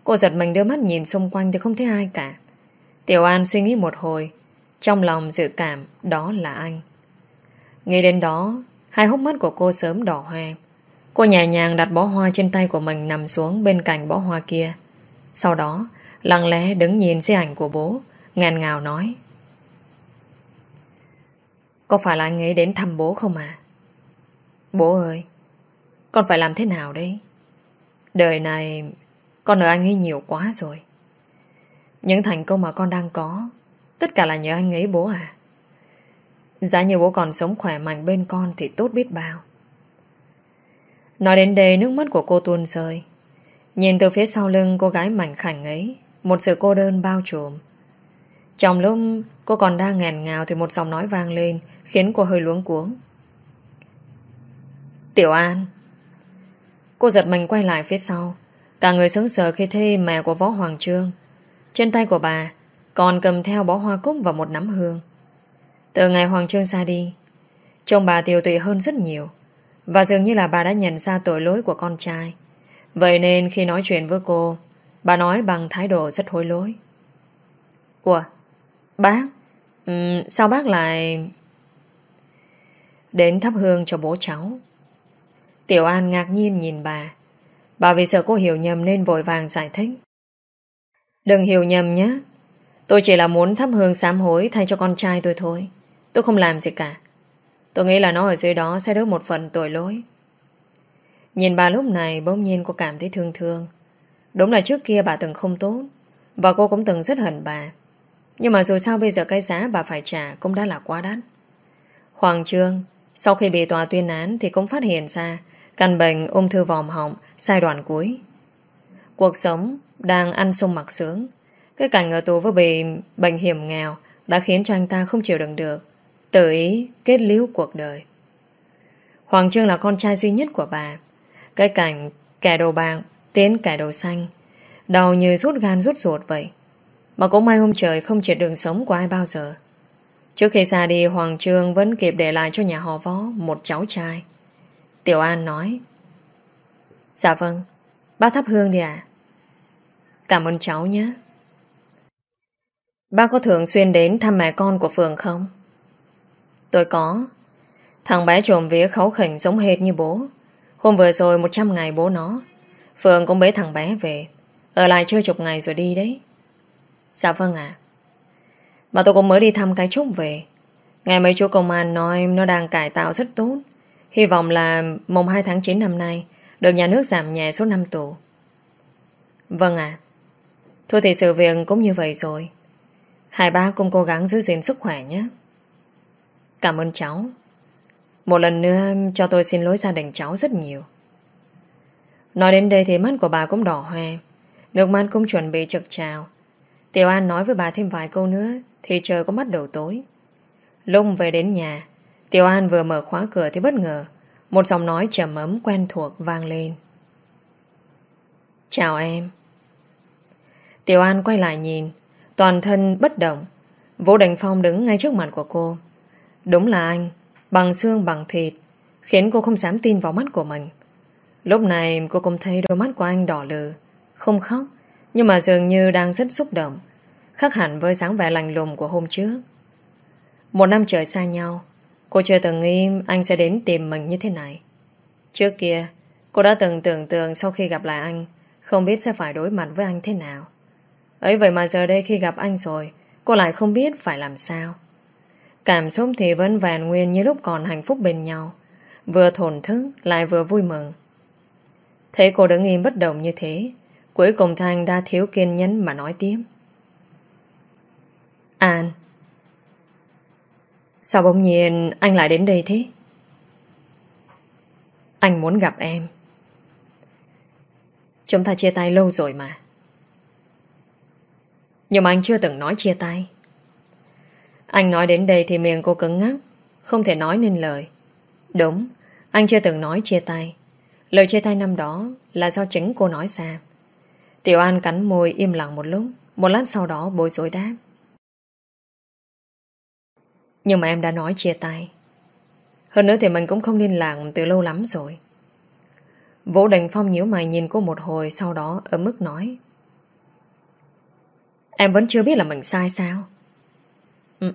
Cô giật mình đưa mắt nhìn xung quanh thì không thấy ai cả. Tiểu An suy nghĩ một hồi. Trong lòng dự cảm đó là anh. Nghĩ đến đó, hai hốc mắt của cô sớm đỏ hoe. Cô nhẹ nhàng đặt bó hoa trên tay của mình nằm xuống bên cạnh bó hoa kia. Sau đó, lặng lẽ đứng nhìn xe ảnh của bố, ngàn ngào nói. Có phải là anh ấy đến thăm bố không à? Bố ơi, con phải làm thế nào đấy? Đời này con nợ anh ấy nhiều quá rồi. Những thành công mà con đang có Tất cả là nhờ anh ấy bố à. Giá như bố còn sống khỏe mạnh bên con Thì tốt biết bao. Nói đến đây nước mắt của cô tuôn rơi. Nhìn từ phía sau lưng cô gái mảnh khảnh ấy Một sự cô đơn bao trùm. Trong lúc cô còn đang nghẹn ngào Thì một giọng nói vang lên Khiến cô hơi luống cuống. Tiểu An. Cô giật mình quay lại phía sau. Cả người sững sờ khi thấy mẹ của Võ Hoàng Trương. Trên tay của bà Còn cầm theo bó hoa cúc và một nắm hương. Từ ngày Hoàng Trương xa đi Trông bà tiêu tụy hơn rất nhiều. Và dường như là bà đã nhận ra tội lỗi của con trai. Vậy nên khi nói chuyện với cô Bà nói bằng thái độ rất hối lỗi. Ủa Bác? Um, Sao bác lại Đến thắp hương cho bố cháu? Tiểu An ngạc nhiên nhìn bà Bà vì sợ cô hiểu nhầm nên vội vàng giải thích. Đừng hiểu nhầm nhé. Tôi chỉ là muốn thắp hương sám hối thay cho con trai tôi thôi. Tôi không làm gì cả. Tôi nghĩ là nó ở dưới đó sẽ đỡ một phần tội lỗi. Nhìn bà lúc này bỗng nhiên cô cảm thấy thương thương. Đúng là trước kia bà từng không tốt, và cô cũng từng rất hận bà. Nhưng mà dù sao bây giờ cái giá bà phải trả cũng đã là quá đắt. Hoàng Trương, sau khi bị tòa tuyên án thì cũng phát hiện ra căn bệnh ung thư vòm họng, Giai đoạn cuối. Cuộc sống đang ăn sung mặc sướng. Cái cảnh ở tù với bị bệnh hiểm nghèo Đã khiến cho anh ta không chịu đựng được, Tự ý kết liễu cuộc đời. Hoàng Trương là con trai duy nhất của bà. Cái cảnh kẻ đầu bạc Tiến kẻ đầu xanh, Đau như rút gan rút ruột vậy. Mà cũng may hôm trời không triệt đường sống của ai bao giờ. Trước khi xa đi, Hoàng Trương vẫn kịp để lại cho nhà họ võ Một cháu trai. Tiểu An nói. Dạ vâng Bác thắp hương đi ạ. Cảm ơn cháu nhé. Bác có thường xuyên đến thăm mẹ con của Phường không? Tôi có. Thằng bé trộm vía kháu khỉnh giống hệt như bố. Hôm vừa rồi 100 ngày bố nó. Phường cũng bế thằng bé về. Ở lại chơi chục ngày rồi đi đấy. Dạ vâng ạ. Mà tôi cũng mới đi thăm cái trúc về. Ngày mấy chú công an nói Nó đang cải tạo rất tốt. Hy vọng là mùng 2 tháng 9 năm nay, được nhà nước giảm nhẹ số năm tù. Vâng ạ. Thôi thì sự việc cũng như vậy rồi. Hai ba cùng cố gắng giữ gìn sức khỏe nhé. Cảm ơn cháu. Một lần nữa, cho tôi xin lỗi gia đình cháu rất nhiều. Nói đến đây thì mắt của bà cũng đỏ hoe. Nước mắt cũng chuẩn bị trực trào. Tiểu An nói với bà thêm vài câu nữa Thì trời cũng bắt đầu tối. Lung về đến nhà Tiểu An vừa mở khóa cửa thì bất ngờ một giọng nói trầm ấm quen thuộc vang lên Chào em. Tiểu An quay lại nhìn, toàn thân bất động. Vũ Đình Phong đứng ngay trước mặt của cô. Đúng là anh, bằng xương bằng thịt, khiến cô không dám tin vào mắt của mình. Lúc này cô cũng thấy đôi mắt của anh đỏ lừ, không khóc, nhưng mà dường như đang rất xúc động, khác hẳn với dáng vẻ lành lùng của hôm trước. Một năm trời xa nhau, cô chưa từng nghĩ anh sẽ đến tìm mình như thế này. Trước kia, cô đã từng tưởng tượng sau khi gặp lại anh, không biết sẽ phải đối mặt với anh thế nào. Ấy vậy mà giờ đây khi gặp anh rồi, cô lại không biết phải làm sao. Cảm xúc thì vẫn vẹn nguyên như lúc còn hạnh phúc bên nhau. Vừa thổn thức lại vừa vui mừng. Thấy cô đứng im bất động như thế, cuối cùng Thanh đã thiếu kiên nhẫn mà nói tiếp. An Sao bỗng nhiên anh lại đến đây thế? Anh muốn gặp em. Chúng ta chia tay lâu rồi mà. Nhưng mà anh chưa từng nói chia tay. Anh nói đến đây thì miệng cô cứng ngắc, không thể nói nên lời. Đúng, anh chưa từng nói chia tay. Lời chia tay năm đó là do chính cô nói ra. Tiểu An cắn môi im lặng một lúc, một lát sau đó bối rối đáp. Nhưng mà em đã nói chia tay. Hơn nữa thì mình cũng không liên lạc từ lâu lắm rồi. Vũ Đình Phong nhíu mày nhìn cô một hồi sau đó ở mức nói. Em vẫn chưa biết là mình sai sao? Ừ,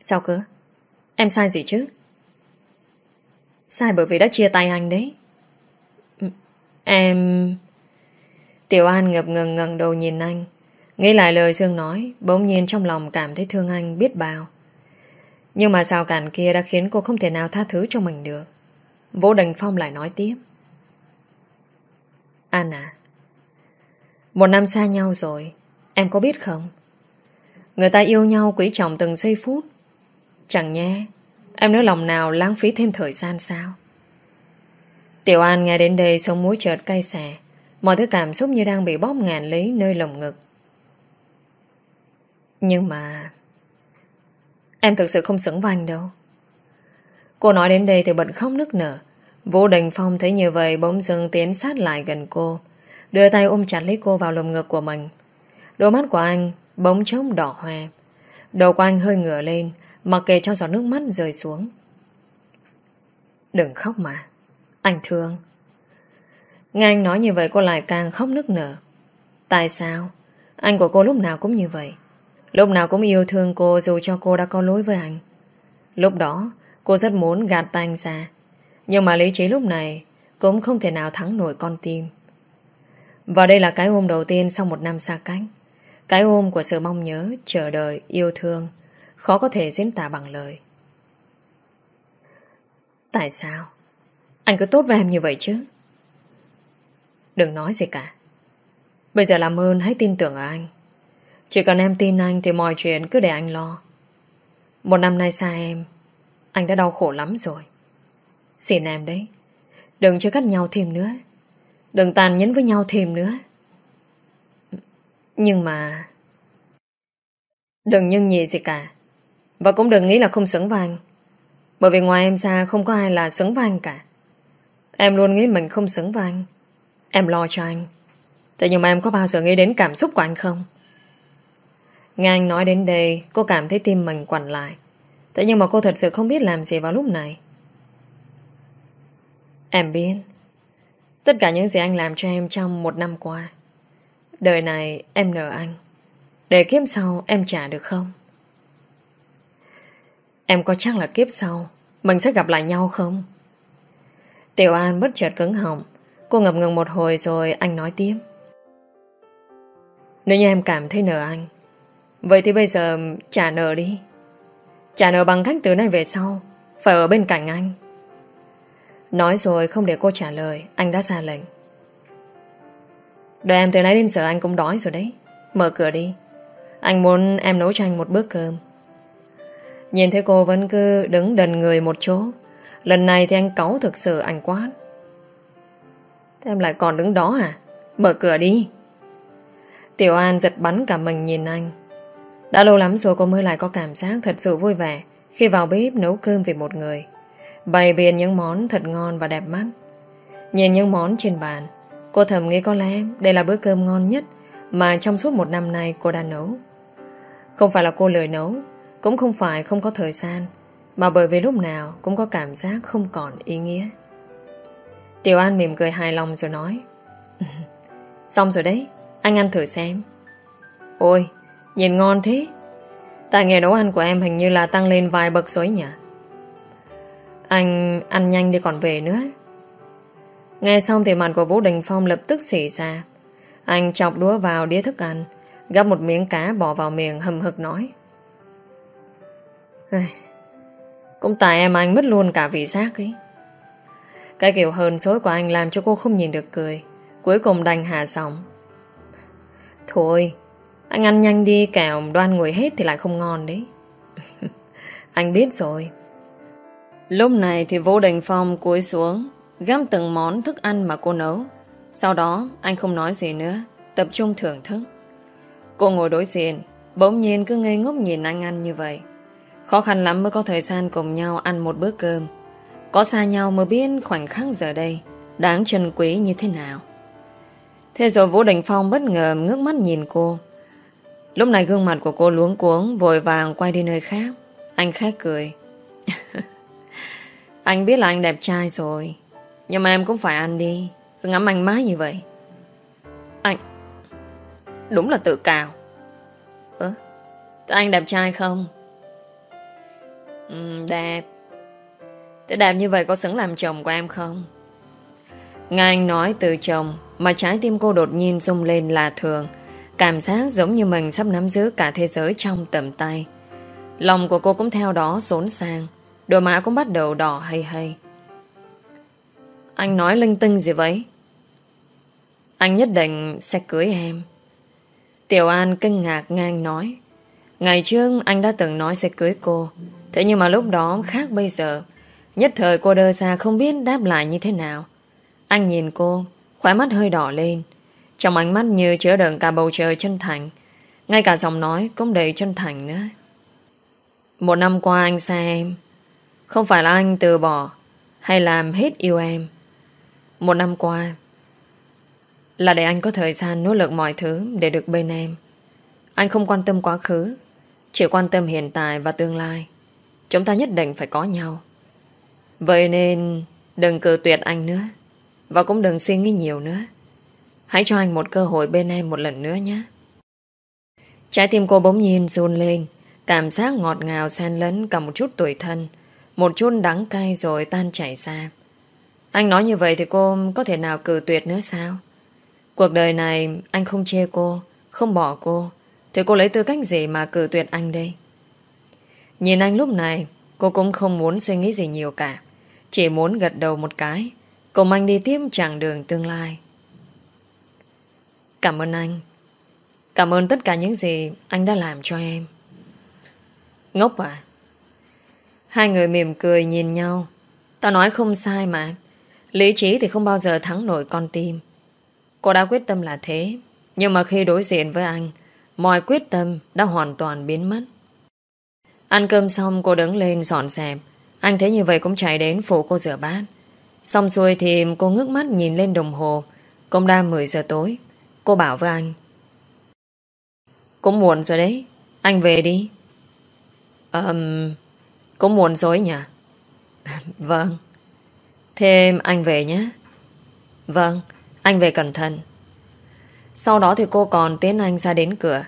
sao cơ? Em sai gì chứ? Sai bởi vì đã chia tay anh đấy. Ừ, em... Tiểu An ngập ngừng ngẩng đầu nhìn anh. Nghĩ lại lời Dương nói, bỗng nhiên trong lòng cảm thấy thương anh biết bao. Nhưng mà rào cản kia đã khiến cô không thể nào tha thứ cho mình được. Vũ Đình Phong lại nói tiếp. An à, một năm xa nhau rồi, em có biết không? Người ta yêu nhau quý trọng từng giây phút. Chẳng nhé, em nói lòng nào lãng phí thêm thời gian sao? Tiểu An nghe đến đây sống mũi chợt cay xè. Mọi thứ cảm xúc như đang bị bóp ngàn lấy nơi lồng ngực. Nhưng mà... Em thực sự không xứng với anh đâu. Cô nói đến đây thì bật khóc nức nở. Vũ Đình Phong thấy như vậy, bỗng dưng tiến sát lại gần cô. Đưa tay ôm chặt lấy cô vào lồng ngực của mình. Đôi mắt của anh bỗng trống đỏ hoe. Đầu của anh hơi ngửa lên, mặc kệ cho giọt nước mắt rơi xuống. Đừng khóc mà. Anh thương. Nghe anh nói như vậy, cô lại càng khóc nức nở. Tại sao? Anh của cô lúc nào cũng như vậy. Lúc nào cũng yêu thương cô dù cho cô đã có lỗi với anh. Lúc đó, cô rất muốn gạt tay anh ra. Nhưng mà lý trí lúc này cũng không thể nào thắng nổi con tim. Và đây là cái ôm đầu tiên sau một năm xa cách. Cái ôm của sự mong nhớ, chờ đợi, yêu thương, khó có thể diễn tả bằng lời. Tại sao? Anh cứ tốt với em như vậy chứ? Đừng nói gì cả. Bây giờ làm ơn hãy tin tưởng ở anh. Chỉ cần em tin anh thì mọi chuyện cứ để anh lo. Một năm nay xa em, anh đã đau khổ lắm rồi. Xin em đấy, đừng chơi cắt nhau thêm nữa. Đừng tàn nhẫn với nhau thêm nữa. Nhưng mà... Đừng nhưng nhị gì cả. Và cũng đừng nghĩ là không xứng với anh. Bởi vì ngoài em ra không có ai là xứng với anh cả. Em luôn nghĩ mình không xứng với anh. Em lo cho anh. Thế nhưng mà em có bao giờ nghĩ đến cảm xúc của anh không? Nghe anh nói đến đây, cô cảm thấy tim mình quặn lại. Thế nhưng mà cô thật sự không biết làm gì vào lúc này. Em biết. Tất cả những gì anh làm cho em trong một năm qua. Đời này em nợ anh. Để kiếp sau em trả được không? Em có chắc là kiếp sau mình sẽ gặp lại nhau không? Tiểu An bất chợt cứng họng. Cô ngập ngừng một hồi rồi anh nói tiếp. Nếu như em cảm thấy nợ anh Vậy thì bây giờ trả nợ đi. Trả nợ bằng cách từ nay về sau, Phải ở bên cạnh anh. Nói rồi không để cô trả lời, Anh đã ra lệnh. Đợi em từ nãy đến giờ anh cũng đói rồi đấy. Mở cửa đi. Anh muốn em nấu cho anh một bữa cơm. Nhìn thấy cô vẫn cứ đứng đần người một chỗ. Lần này thì anh cáu thực sự anh quát. Thế em lại còn đứng đó à? Mở cửa đi. Tiểu An giật bắn cả mình nhìn anh. Đã lâu lắm rồi cô mới lại có cảm giác thật sự vui vẻ Khi vào bếp nấu cơm vì một người Bày biện những món thật ngon và đẹp mắt Nhìn những món trên bàn Cô thầm nghĩ có lẽ đây là bữa cơm ngon nhất mà trong suốt một năm nay cô đã nấu. Không phải là cô lười nấu, cũng không phải không có thời gian, mà bởi vì lúc nào cũng có cảm giác không còn ý nghĩa. Tiểu An mỉm cười hài lòng rồi nói Xong rồi đấy, anh ăn thử xem. Ôi, nhìn ngon thế. Tài nghề nấu ăn của em hình như là tăng lên vài bậc rồi nhỉ? Anh ăn nhanh đi còn về nữa. Nghe xong thì mặt của Vũ Đình Phong lập tức xỉ ra. Anh chọc đũa vào đĩa thức ăn, gắp một miếng cá bỏ vào miệng hầm hực nói. Cũng tại em anh mất luôn cả vị giác ấy. Cái kiểu hờn dối của anh làm cho cô không nhìn được cười. Cuối cùng đành hạ giọng. Thôi, anh ăn nhanh đi, kẻo đoan ngồi hết thì lại không ngon đấy. anh biết rồi. Lúc này thì Vũ Đình Phong cúi xuống Găm từng món thức ăn mà cô nấu. Sau đó, anh không nói gì nữa, Tập trung thưởng thức. Cô ngồi đối diện, Bỗng nhiên cứ ngây ngốc nhìn anh ăn như vậy. Khó khăn lắm mới có thời gian cùng nhau ăn một bữa cơm. Có xa nhau mới biết khoảnh khắc giờ đây, Đáng trân quý như thế nào. Thế rồi Vũ Đình Phong bất ngờ ngước mắt nhìn cô. Lúc này gương mặt của cô luống cuống Vội vàng quay đi nơi khác. Anh khét cười. Anh biết là anh đẹp trai rồi Nhưng mà em cũng phải ăn đi. Cứ ngắm anh mãi như vậy. Anh Đúng là tự cào. Ơ Anh đẹp trai không? Ừ, Đẹp. Thế đẹp như vậy có xứng làm chồng của em không? Nghe anh nói từ chồng Mà trái tim cô đột nhiên rung lên là thường. Cảm giác giống như mình sắp nắm giữ cả thế giới trong tầm tay. Lòng của cô cũng theo đó xốn sang. Đôi má cũng bắt đầu đỏ hay hay. Anh nói linh tinh gì vậy? Anh nhất định sẽ cưới em. Tiểu An kinh ngạc ngang nói. Ngày trước anh đã từng nói sẽ cưới cô. Thế nhưng mà lúc đó khác bây giờ. Nhất thời cô đơ ra không biết đáp lại như thế nào. Anh nhìn cô, Khóe mắt hơi đỏ lên. Trong ánh mắt như chứa đựng cả bầu trời chân thành, Ngay cả giọng nói cũng đầy chân thành nữa. Một năm qua anh xa em, không phải là anh từ bỏ Hay làm hết yêu em. Một năm qua Là để anh có thời gian nỗ lực mọi thứ Để được bên em. Anh không quan tâm quá khứ, Chỉ quan tâm hiện tại và tương lai. Chúng ta nhất định phải có nhau. Vậy nên Đừng cự tuyệt anh nữa Và cũng đừng suy nghĩ nhiều nữa. Hãy cho anh một cơ hội bên em một lần nữa nhé. Trái tim cô bỗng nhiên run lên. Cảm giác ngọt ngào xen lẫn cả một chút tuổi thân. Một chút đắng cay rồi tan chảy ra. Anh nói như vậy thì cô có thể nào cử tuyệt nữa sao? Cuộc đời này, anh không chê cô, Không bỏ cô. Thì cô lấy tư cách gì mà cử tuyệt anh đây? Nhìn anh lúc này, Cô cũng không muốn suy nghĩ gì nhiều cả. Chỉ muốn gật đầu một cái. Cùng anh đi tiếp chặng đường tương lai. Cảm ơn anh. Cảm ơn tất cả những gì anh đã làm cho em. Ngốc à? Hai người mỉm cười nhìn nhau. Tao nói không sai mà. Lý trí thì không bao giờ thắng nổi con tim. Cô đã quyết tâm là thế. Nhưng mà khi đối diện với anh, Mọi quyết tâm đã hoàn toàn biến mất. Ăn cơm xong, cô đứng lên dọn dẹp. Anh thấy như vậy cũng chạy đến phụ cô rửa bát. Xong xuôi thì cô ngước mắt nhìn lên đồng hồ. Cũng đã 10 giờ tối. Cô bảo với anh Cũng muộn rồi đấy Anh về đi Um, cũng muộn rồi nhỉ? Vâng. Thêm anh về nhé. Vâng, anh về cẩn thận. Sau đó thì cô còn tiến anh ra đến cửa.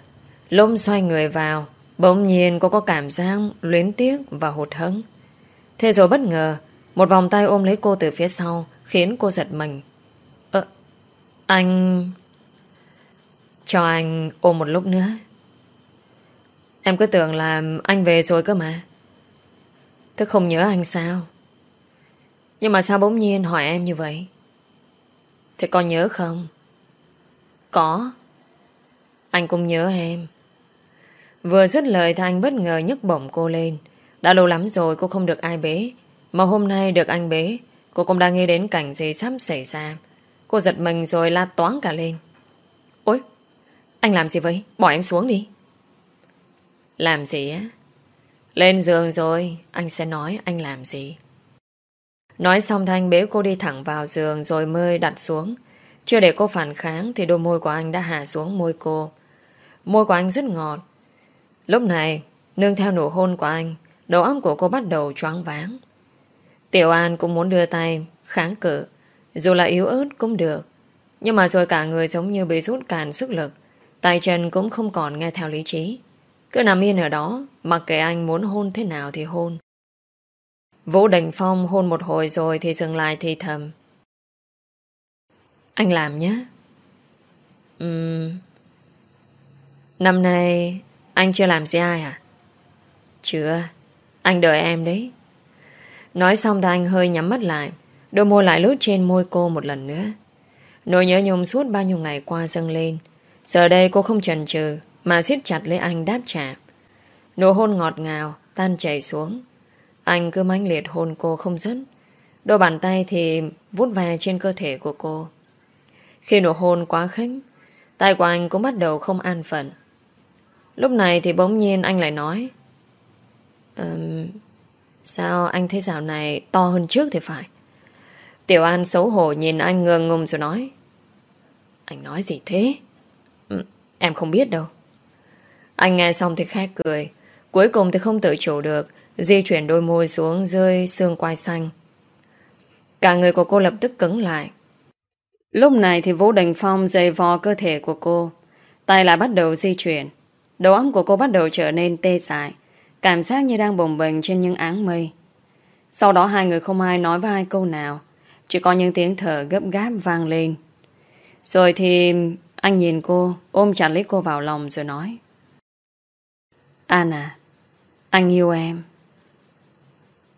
Lôm xoay người vào, bỗng nhiên cô có cảm giác luyến tiếc và hụt hẫng. Thế rồi bất ngờ, một vòng tay ôm lấy cô từ phía sau, khiến cô giật mình. Ơ, anh... Cho anh ôm một lúc nữa. Em cứ tưởng là anh về rồi cơ mà. Thế không nhớ anh sao? Nhưng mà sao bỗng nhiên hỏi em như vậy? Thế con nhớ không? Có. Anh cũng nhớ em. Vừa dứt lời thì anh bất ngờ nhấc bổng cô lên. Đã lâu lắm rồi cô không được ai bế. Mà hôm nay được anh bế, cô cũng đang nghĩ đến cảnh gì sắp xảy ra. Cô giật mình rồi la toán cả lên. Anh làm gì vậy? Bỏ em xuống đi. Làm gì á? Lên giường rồi, anh sẽ nói anh làm gì. Nói xong Thanh bế cô đi thẳng vào giường rồi mới đặt xuống. Chưa để cô phản kháng Thì đôi môi của anh đã hạ xuống môi cô Môi của anh rất ngọt Lúc này Nương theo nụ hôn của anh Đầu óc của cô bắt đầu choáng váng Tiểu An cũng muốn đưa tay Kháng cự Dù là yếu ớt cũng được Nhưng mà rồi cả người giống như bị rút cạn sức lực Tay chân cũng không còn nghe theo lý trí. Cứ nằm yên ở đó, Mặc kệ anh muốn hôn thế nào thì hôn. Vũ Đình Phong hôn một hồi rồi Thì dừng lại thì thầm. Anh làm nhé. Uhm... Năm nay Anh chưa làm gì ai à Chưa. Anh đợi em đấy. Nói xong thì anh hơi nhắm mắt lại, Đôi môi lại lướt trên môi cô một lần nữa. Nỗi nhớ nhung suốt bao nhiêu ngày qua dâng lên Giờ đây cô không chần chừ Mà siết chặt lấy anh đáp trả. Nụ hôn ngọt ngào Tan chảy xuống. Anh cứ mãnh liệt hôn cô không dứt. Đôi bàn tay thì vút về trên cơ thể của cô. Khi nụ hôn quá khích Tay của anh cũng bắt đầu không an phận. Lúc này thì bỗng nhiên anh lại nói um, Sao anh thấy dạo này to hơn trước thì phải? Tiểu An xấu hổ nhìn anh ngơ ngùng rồi nói Anh nói gì thế? Em không biết đâu. Anh nghe xong thì khẽ cười. Cuối cùng thì không tự chủ được, Di chuyển đôi môi xuống rơi xương quai xanh. Cả người của cô lập tức cứng lại. Lúc này thì Vũ Đình Phong dày vò cơ thể của cô. Tay lại bắt đầu di chuyển. Đầu óc của cô bắt đầu trở nên tê dại. Cảm giác như đang bồng bềnh trên những áng mây. Sau đó hai người không ai nói với ai câu nào. Chỉ có những tiếng thở gấp gáp vang lên. Rồi thì anh nhìn cô, Ôm chặt lấy cô vào lòng rồi nói. An à Anh yêu em.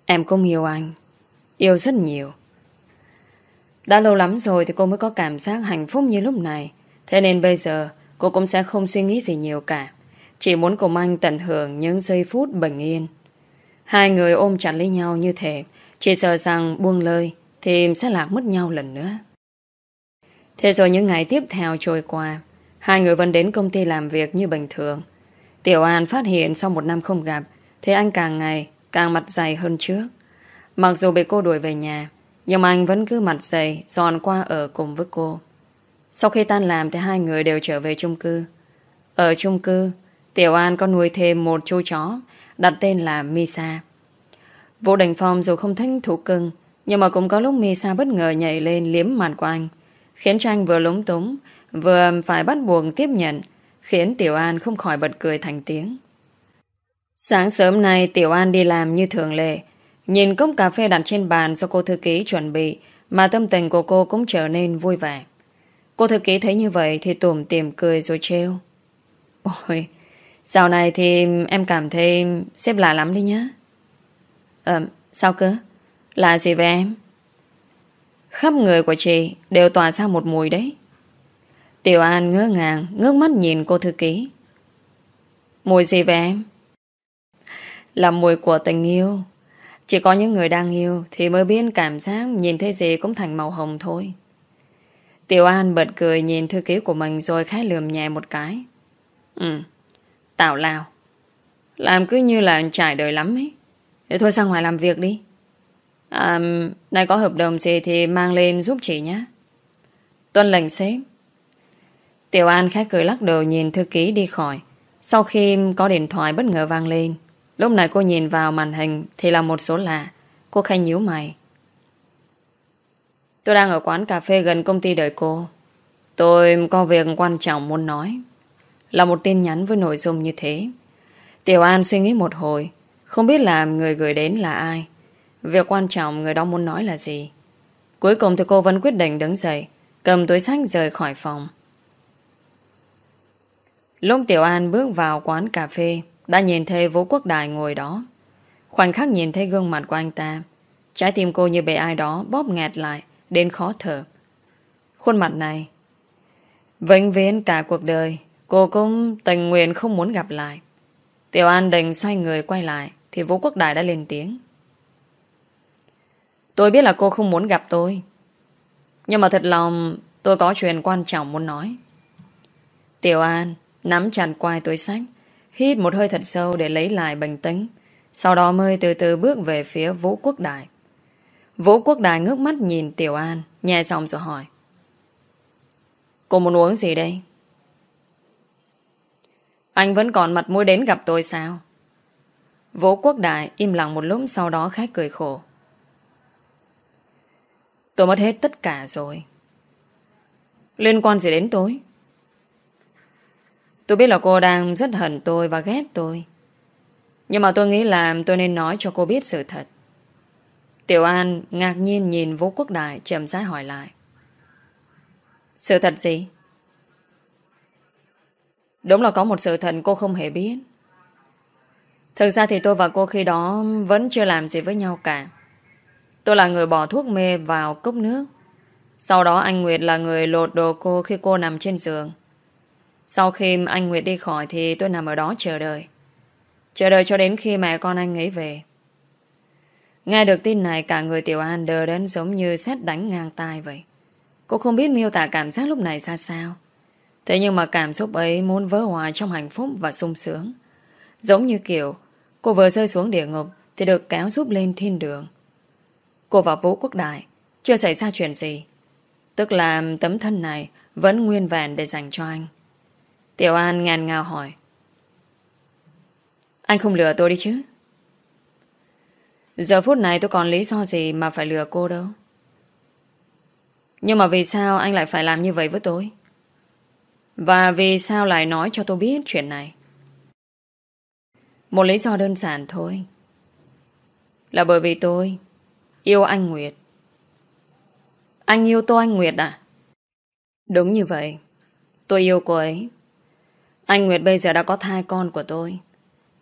Em cũng yêu anh. Yêu rất nhiều. Đã lâu lắm rồi thì cô mới có cảm giác hạnh phúc như lúc này. Thế nên bây giờ, Cô cũng sẽ không suy nghĩ gì nhiều cả. Chỉ muốn cùng anh tận hưởng những giây phút bình yên. Hai người ôm chặt lấy nhau như thế Chỉ sợ rằng buông lơi Thì sẽ lạc mất nhau lần nữa. Thế rồi những ngày tiếp theo trôi qua, Hai người vẫn đến công ty làm việc như bình thường. Tiểu An phát hiện sau một năm không gặp Thế anh càng ngày, càng mặt dày hơn trước. Mặc dù bị cô đuổi về nhà, Nhưng mà anh vẫn cứ mặt dày, Dọn qua ở cùng với cô. Sau khi tan làm thì hai người đều trở về chung cư. Ở chung cư, Tiểu An có nuôi thêm một chú chó, Đặt tên là Misa. Vũ Đình Phong dù không thích thú cưng, Nhưng mà cũng có lúc Misa bất ngờ nhảy lên liếm mặt của anh. Khiến cho anh vừa lúng túng, Vừa phải bắt buộc tiếp nhận, Khiến Tiểu An không khỏi bật cười thành tiếng. Sáng sớm nay, Tiểu An đi làm như thường lệ. Nhìn cốc cà phê đặt trên bàn do cô thư ký chuẩn bị, Mà tâm tình của cô cũng trở nên vui vẻ. Cô thư ký thấy như vậy Thì tủm tìm cười rồi trêu. Ôi, Dạo này thì em cảm thấy Xếp lạ lắm đi nhá. Ờ sao cơ? Lạ gì về em? Khắp người của chị đều tỏa ra một mùi đấy. Tiểu An ngỡ ngàng, Ngước mắt nhìn cô thư ký. Mùi gì về em? Là mùi của tình yêu. Chỉ có những người đang yêu Thì mới biết cảm giác Nhìn thấy gì cũng thành màu hồng thôi. Tiểu An bật cười nhìn thư ký của mình Rồi khẽ lườm nhẹ một cái. Ừ Tào lao. Làm cứ như là trải đời lắm ấy. Thế thôi sang ngoài làm việc đi. À, này có hợp đồng gì thì mang lên giúp chị nhé. Tuân lệnh xếp. Tiểu An khẽ cười lắc đầu nhìn thư ký đi khỏi. Sau khi có điện thoại bất ngờ vang lên, lúc này cô nhìn vào màn hình thì là một số lạ. Cô khanh nhíu mày. Tôi đang ở quán cà phê gần công ty đợi cô. Tôi có việc quan trọng muốn nói. Là một tin nhắn với nội dung như thế. Tiểu An suy nghĩ một hồi, không biết là người gửi đến là ai. Việc quan trọng người đó muốn nói là gì? Cuối cùng thì cô vẫn quyết định đứng dậy, Cầm túi sách rời khỏi phòng. Lúc Tiểu An bước vào quán cà phê, Đã nhìn thấy Vũ Quốc Đại ngồi đó. Khoảnh khắc nhìn thấy gương mặt của anh ta, Trái tim cô như bị ai đó bóp nghẹt lại, Đến khó thở. Khuôn mặt này, Vĩnh viễn cả cuộc đời, Cô cũng tình nguyện không muốn gặp lại. Tiểu An định xoay người quay lại, Thì Vũ Quốc Đại đã lên tiếng. Tôi biết là cô không muốn gặp tôi Nhưng mà thật lòng, Tôi có chuyện quan trọng muốn nói Tiểu An Nắm chặt quai túi sách, Hít một hơi thật sâu để lấy lại bình tĩnh, Sau đó mới từ từ bước về phía Vũ Quốc Đại Vũ Quốc Đại ngước mắt nhìn Tiểu An, Nhẹ giọng rồi hỏi Cô muốn uống gì đây? Anh vẫn còn mặt mũi đến gặp tôi sao? Vũ Quốc Đại im lặng một lúc, sau đó khát cười khổ. Tôi mất hết tất cả rồi. Liên quan gì đến tôi? Tôi biết là cô đang rất hận tôi và ghét tôi. Nhưng mà tôi nghĩ là tôi nên nói cho cô biết sự thật. Tiểu An ngạc nhiên nhìn Vũ Quốc Đại chậm rãi hỏi lại. Sự thật gì? Đúng là có một sự thật cô không hề biết. Thực ra thì tôi và cô khi đó vẫn chưa làm gì với nhau cả. Tôi là người bỏ thuốc mê vào cốc nước. Sau đó anh Nguyệt là người lột đồ cô khi cô nằm trên giường. Sau khi anh Nguyệt đi khỏi thì tôi nằm ở đó chờ đợi. Chờ đợi cho đến khi mẹ con anh ấy về. Nghe được tin này, cả người Tiểu An đờ đến giống như xét đánh ngang tai vậy. Cô không biết miêu tả cảm giác lúc này ra sao. Thế nhưng mà cảm xúc ấy muốn vỡ hòa trong hạnh phúc và sung sướng. Giống như kiểu, cô vừa rơi xuống địa ngục thì được kéo giúp lên thiên đường. Cô và Vũ Quốc Đại chưa xảy ra chuyện gì. Tức là tấm thân này vẫn nguyên vẹn để dành cho anh. Tiểu An ngàn ngào hỏi. Anh không lừa tôi đi chứ? Giờ phút này tôi còn lý do gì mà phải lừa cô đâu. Nhưng mà vì sao anh lại phải làm như vậy với tôi? Và vì sao lại nói cho tôi biết chuyện này? Một lý do đơn giản thôi. Là bởi vì tôi yêu anh Nguyệt. Anh yêu tôi anh Nguyệt à? Đúng như vậy. Tôi yêu cô ấy. Anh Nguyệt bây giờ đã có thai con của tôi.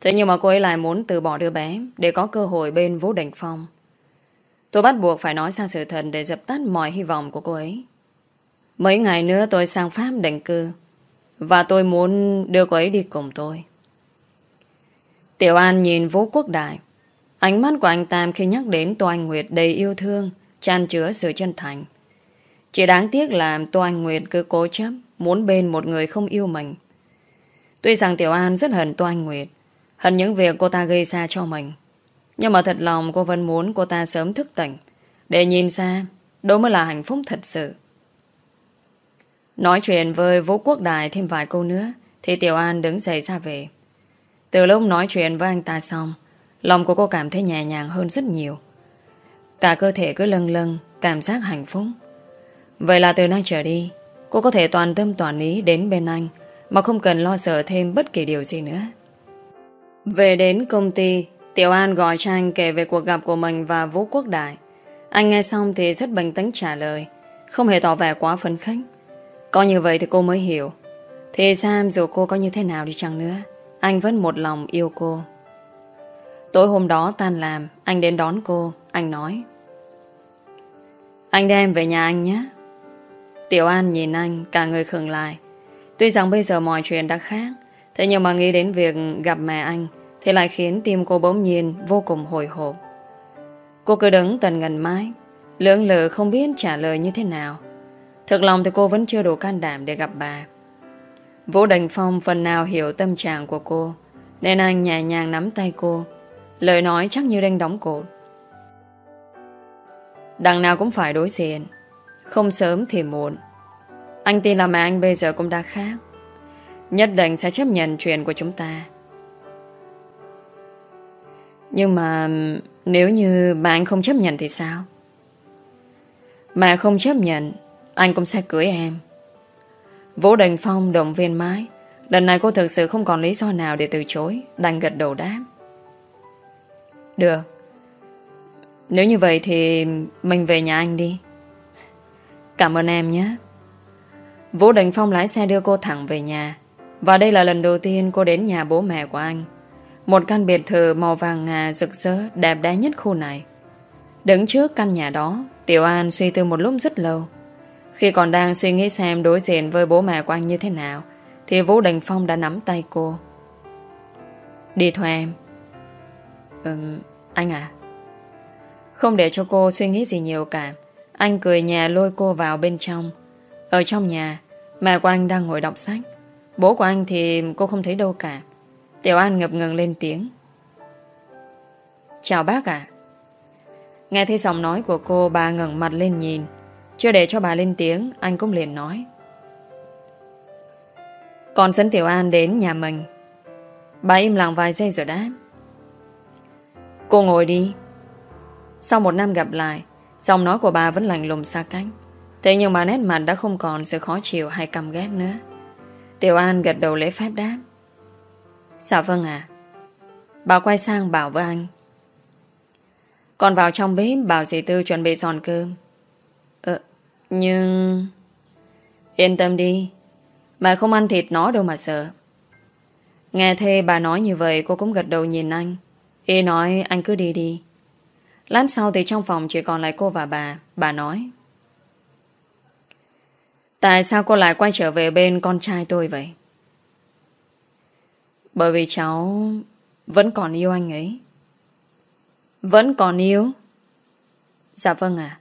Thế nhưng mà cô ấy lại muốn từ bỏ đứa bé để có cơ hội bên Vũ Đình Phong. Tôi bắt buộc phải nói ra sự thật để dập tắt mọi hy vọng của cô ấy. Mấy ngày nữa tôi sang Pháp định cư và tôi muốn đưa cô ấy đi cùng tôi. Tiểu An nhìn Vũ Quốc Đại. Ánh mắt của anh Tam khi nhắc đến Tô Anh Nguyệt đầy yêu thương, tràn chứa sự chân thành. Chỉ đáng tiếc là Tô Anh Nguyệt cứ cố chấp muốn bên một người không yêu mình. Tuy rằng Tiểu An rất hận Tô Anh Nguyệt, hận những việc cô ta gây ra cho mình. Nhưng mà thật lòng cô vẫn muốn cô ta sớm thức tỉnh để nhìn ra đó mới là hạnh phúc thật sự. Nói chuyện với Vũ Quốc Đài thêm vài câu nữa thì Tiểu An đứng dậy ra về. Từ lúc nói chuyện với anh ta xong lòng của cô cảm thấy nhẹ nhàng hơn rất nhiều. Cả cơ thể cứ lâng lâng cảm giác hạnh phúc. Vậy là từ nay trở đi cô có thể toàn tâm toàn ý đến bên anh mà không cần lo sợ thêm bất kỳ điều gì nữa. Về đến công ty Tiểu An gọi cho anh kể về cuộc gặp của mình và Vũ Quốc Đại. Anh nghe xong thì rất bình tĩnh trả lời, không hề tỏ vẻ quá phấn khích. Có như vậy thì cô mới hiểu. Thì Sam dù cô có như thế nào đi chăng nữa, anh vẫn một lòng yêu cô. Tối hôm đó tan làm, anh đến đón cô, anh nói. Anh đem về nhà anh nhé. Tiểu An nhìn anh, cả người khừng lại. Tuy rằng bây giờ mọi chuyện đã khác, thế nhưng mà nghĩ đến việc gặp mẹ anh, thì lại khiến tim cô bỗng nhiên vô cùng hồi hộp. Cô cứ đứng tần ngần mái, lưỡng lự không biết trả lời như thế nào. Thực lòng thì cô vẫn chưa đủ can đảm để gặp bà. Vũ Đình Phong phần nào hiểu tâm trạng của cô, nên anh nhẹ nhàng nắm tay cô, lời nói chắc như đang đóng cột. Đằng nào cũng phải đối diện, không sớm thì muộn. Anh tin là mẹ anh bây giờ cũng đã khác. Nhất định sẽ chấp nhận chuyện của chúng ta. Nhưng mà nếu như bà anh không chấp nhận thì sao? Mà không chấp nhận Anh cũng sẽ cưới em Vũ Đình Phong động viên mái Lần này cô thực sự không còn lý do nào để từ chối Đành gật đầu đáp được Nếu như vậy thì Mình về nhà anh đi Cảm ơn em nhé Vũ Đình Phong lái xe đưa cô thẳng về nhà Và đây là lần đầu tiên cô đến nhà bố mẹ của anh một căn biệt thự màu vàng ngà rực rỡ đẹp đẽ nhất khu này. Đứng trước căn nhà đó, Tiểu An suy tư một lúc rất lâu. Khi còn đang suy nghĩ xem đối diện với bố mẹ của anh như thế nào, thì Vũ Đình Phong đã nắm tay cô. Đi thôi em. Ừm, anh à. Không để cho cô suy nghĩ gì nhiều cả. Anh cười nhà lôi cô vào bên trong. Ở trong nhà, mẹ của anh đang ngồi đọc sách. Bố của anh thì cô không thấy đâu cả. Tiểu An ngập ngừng lên tiếng Chào bác ạ Nghe thấy giọng nói của cô Bà ngẩng mặt lên nhìn Chưa để cho bà lên tiếng Anh cũng liền nói Còn dẫn Tiểu An đến nhà mình Bà im lặng vài giây rồi đáp Cô ngồi đi. Sau một năm gặp lại, Giọng nói của bà vẫn lạnh lùng xa cách Thế nhưng mà nét mặt đã không còn sự khó chịu hay căm ghét nữa. Tiểu An gật đầu lễ phép đáp. Dạ vâng ạ. Bà quay sang bảo với anh. Còn vào trong bếp, Bảo dì Tư chuẩn bị giòn cơm. Ờ Nhưng Yên tâm đi. Bà không ăn thịt nó đâu mà sợ. Nghe thê bà nói như vậy, Cô cũng gật đầu nhìn anh. Y nói anh cứ đi đi Lát sau thì trong phòng chỉ còn lại cô và bà Bà nói Tại sao cô lại quay trở về bên con trai tôi vậy? Bởi vì cháu vẫn còn yêu anh ấy. Vẫn còn yêu? Dạ vâng ạ.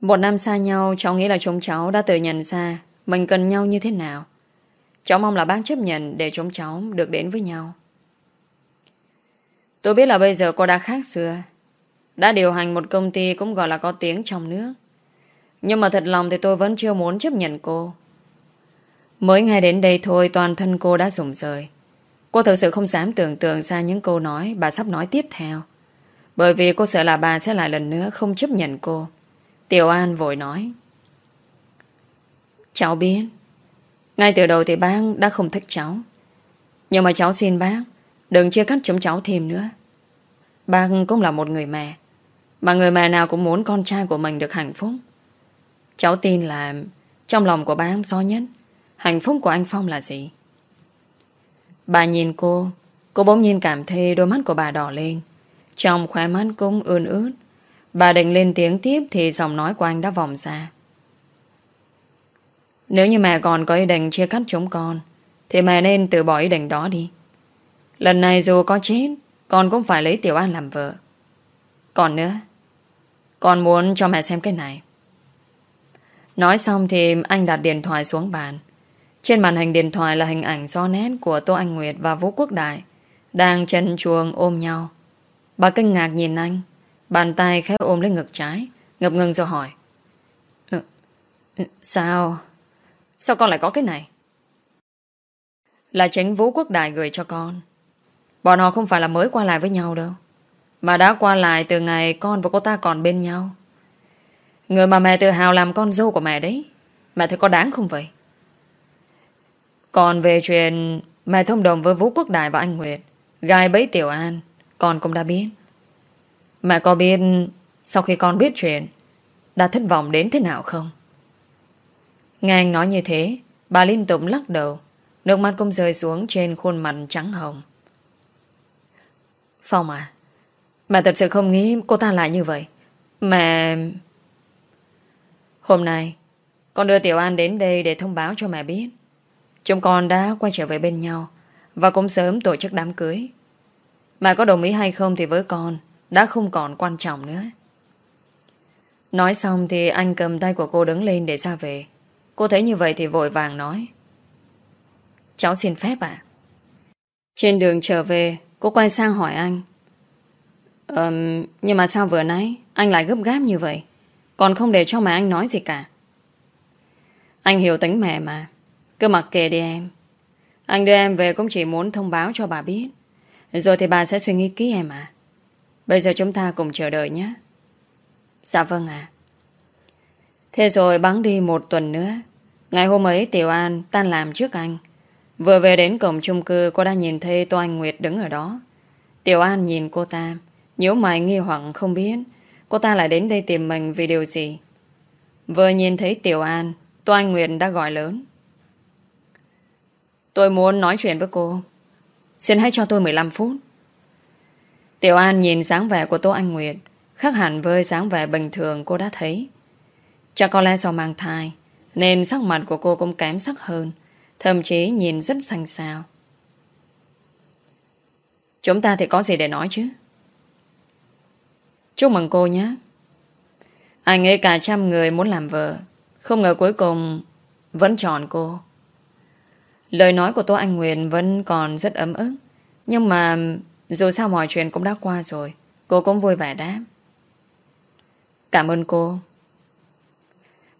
Một năm xa nhau, cháu nghĩ là chúng cháu đã tự nhận ra mình cần nhau như thế nào. Cháu mong là bác chấp nhận để chúng cháu được đến với nhau. Tôi biết là bây giờ cô đã khác xưa. Đã điều hành một công ty cũng gọi là có tiếng trong nước. Nhưng mà thật lòng thì tôi vẫn chưa muốn chấp nhận cô. Mới ngay đến đây thôi, toàn thân cô đã rụng rời. Cô thực sự không dám tưởng tượng ra những câu nói bà sắp nói tiếp theo. Bởi vì cô sợ là bà sẽ lại lần nữa không chấp nhận cô. Tiểu An vội nói. Cháu biết. Ngay từ đầu thì bác đã không thích cháu. Nhưng mà cháu xin bác đừng chia cắt chúng cháu thêm nữa. Bác cũng là một người mẹ. Mà người mẹ nào cũng muốn con trai của mình được hạnh phúc. Cháu tin là trong lòng của bác do nhất hạnh phúc của anh Phong là gì? Bà nhìn cô, cô bỗng nhiên cảm thấy đôi mắt của bà đỏ lên. Trong khóe mắt cũng ươn ướt. Bà định lên tiếng tiếp thì giọng nói của anh đã vòng ra. Nếu như mẹ còn có ý định chia cắt chúng con, thì mẹ nên từ bỏ ý định đó đi. Lần này dù có chết, con cũng phải lấy Tiểu An làm vợ. Còn nữa, con muốn cho mẹ xem cái này. Nói xong thì anh đặt điện thoại xuống bàn. Trên màn hình điện thoại là hình ảnh do nét của Tô Anh Nguyệt và Vũ Quốc Đại đang chân chuồng ôm nhau. Bà kinh ngạc nhìn anh, bàn tay khẽ ôm lên ngực trái, ngập ngừng rồi hỏi. Ờ, ừ, sao? Sao con lại có cái này? Là chính Vũ Quốc Đại gửi cho con. Bọn họ không phải là mới qua lại với nhau đâu. Mà đã qua lại từ ngày con và cô ta còn bên nhau. Người mà mẹ tự hào làm con dâu của mẹ đấy, Mẹ thấy có đáng không vậy Còn về chuyện Mẹ thông đồng với Vũ Quốc Đại và anh Nguyệt Gai bấy Tiểu An, Con cũng đã biết Mẹ có biết Sau khi con biết chuyện, Đã thất vọng đến thế nào không Nghe anh nói như thế, Bà liên tục lắc đầu, Nước mắt cũng rơi xuống trên khuôn mặt trắng hồng Phong à Mẹ thật sự không nghĩ cô ta lại như vậy Mẹ... Hôm nay, con đưa Tiểu An đến đây để thông báo cho mẹ biết. Chúng con đã quay trở về bên nhau và cũng sớm tổ chức đám cưới. Mẹ có đồng ý hay không thì với con đã không còn quan trọng nữa. Nói xong thì anh cầm tay của cô đứng lên để ra về. Cô thấy như vậy thì vội vàng nói. Cháu xin phép ạ. Trên đường trở về, cô quay sang hỏi anh. Um, nhưng mà sao vừa nãy anh lại gấp gáp như vậy? Còn không để cho mẹ anh nói gì cả. Anh hiểu tính mẹ mà. Cứ mặc kệ đi em. Anh đưa em về cũng chỉ muốn thông báo cho bà biết. Rồi thì bà sẽ suy nghĩ kỹ em à Bây giờ chúng ta cùng chờ đợi nhé. Dạ vâng ạ. Thế rồi bắn đi một tuần nữa. Ngày hôm ấy Tiểu An tan làm trước anh. Vừa về đến cổng chung cư, Cô đã nhìn thấy Tô Anh Nguyệt đứng ở đó. Tiểu An nhìn cô ta, nhíu mày nghi hoặc không biết. Cô ta lại đến đây tìm mình vì điều gì? Vừa nhìn thấy Tiểu An, Tô Anh Nguyệt đã gọi lớn. Tôi muốn nói chuyện với cô. Xin hãy cho tôi 15 phút. Tiểu An nhìn dáng vẻ của Tô Anh Nguyệt, Khác hẳn với dáng vẻ bình thường cô đã thấy. Chắc có lẽ do mang thai, Nên sắc mặt của cô cũng kém sắc hơn. Thậm chí nhìn rất xanh xao Chúng ta thì có gì để nói chứ Chúc mừng cô nhé. Anh ấy cả trăm người muốn làm vợ. Không ngờ cuối cùng vẫn chọn cô. Lời nói của Tô Anh Nguyên vẫn còn rất ấm ức. Nhưng mà dù sao mọi chuyện cũng đã qua rồi. Cô cũng vui vẻ đáp. Cảm ơn cô.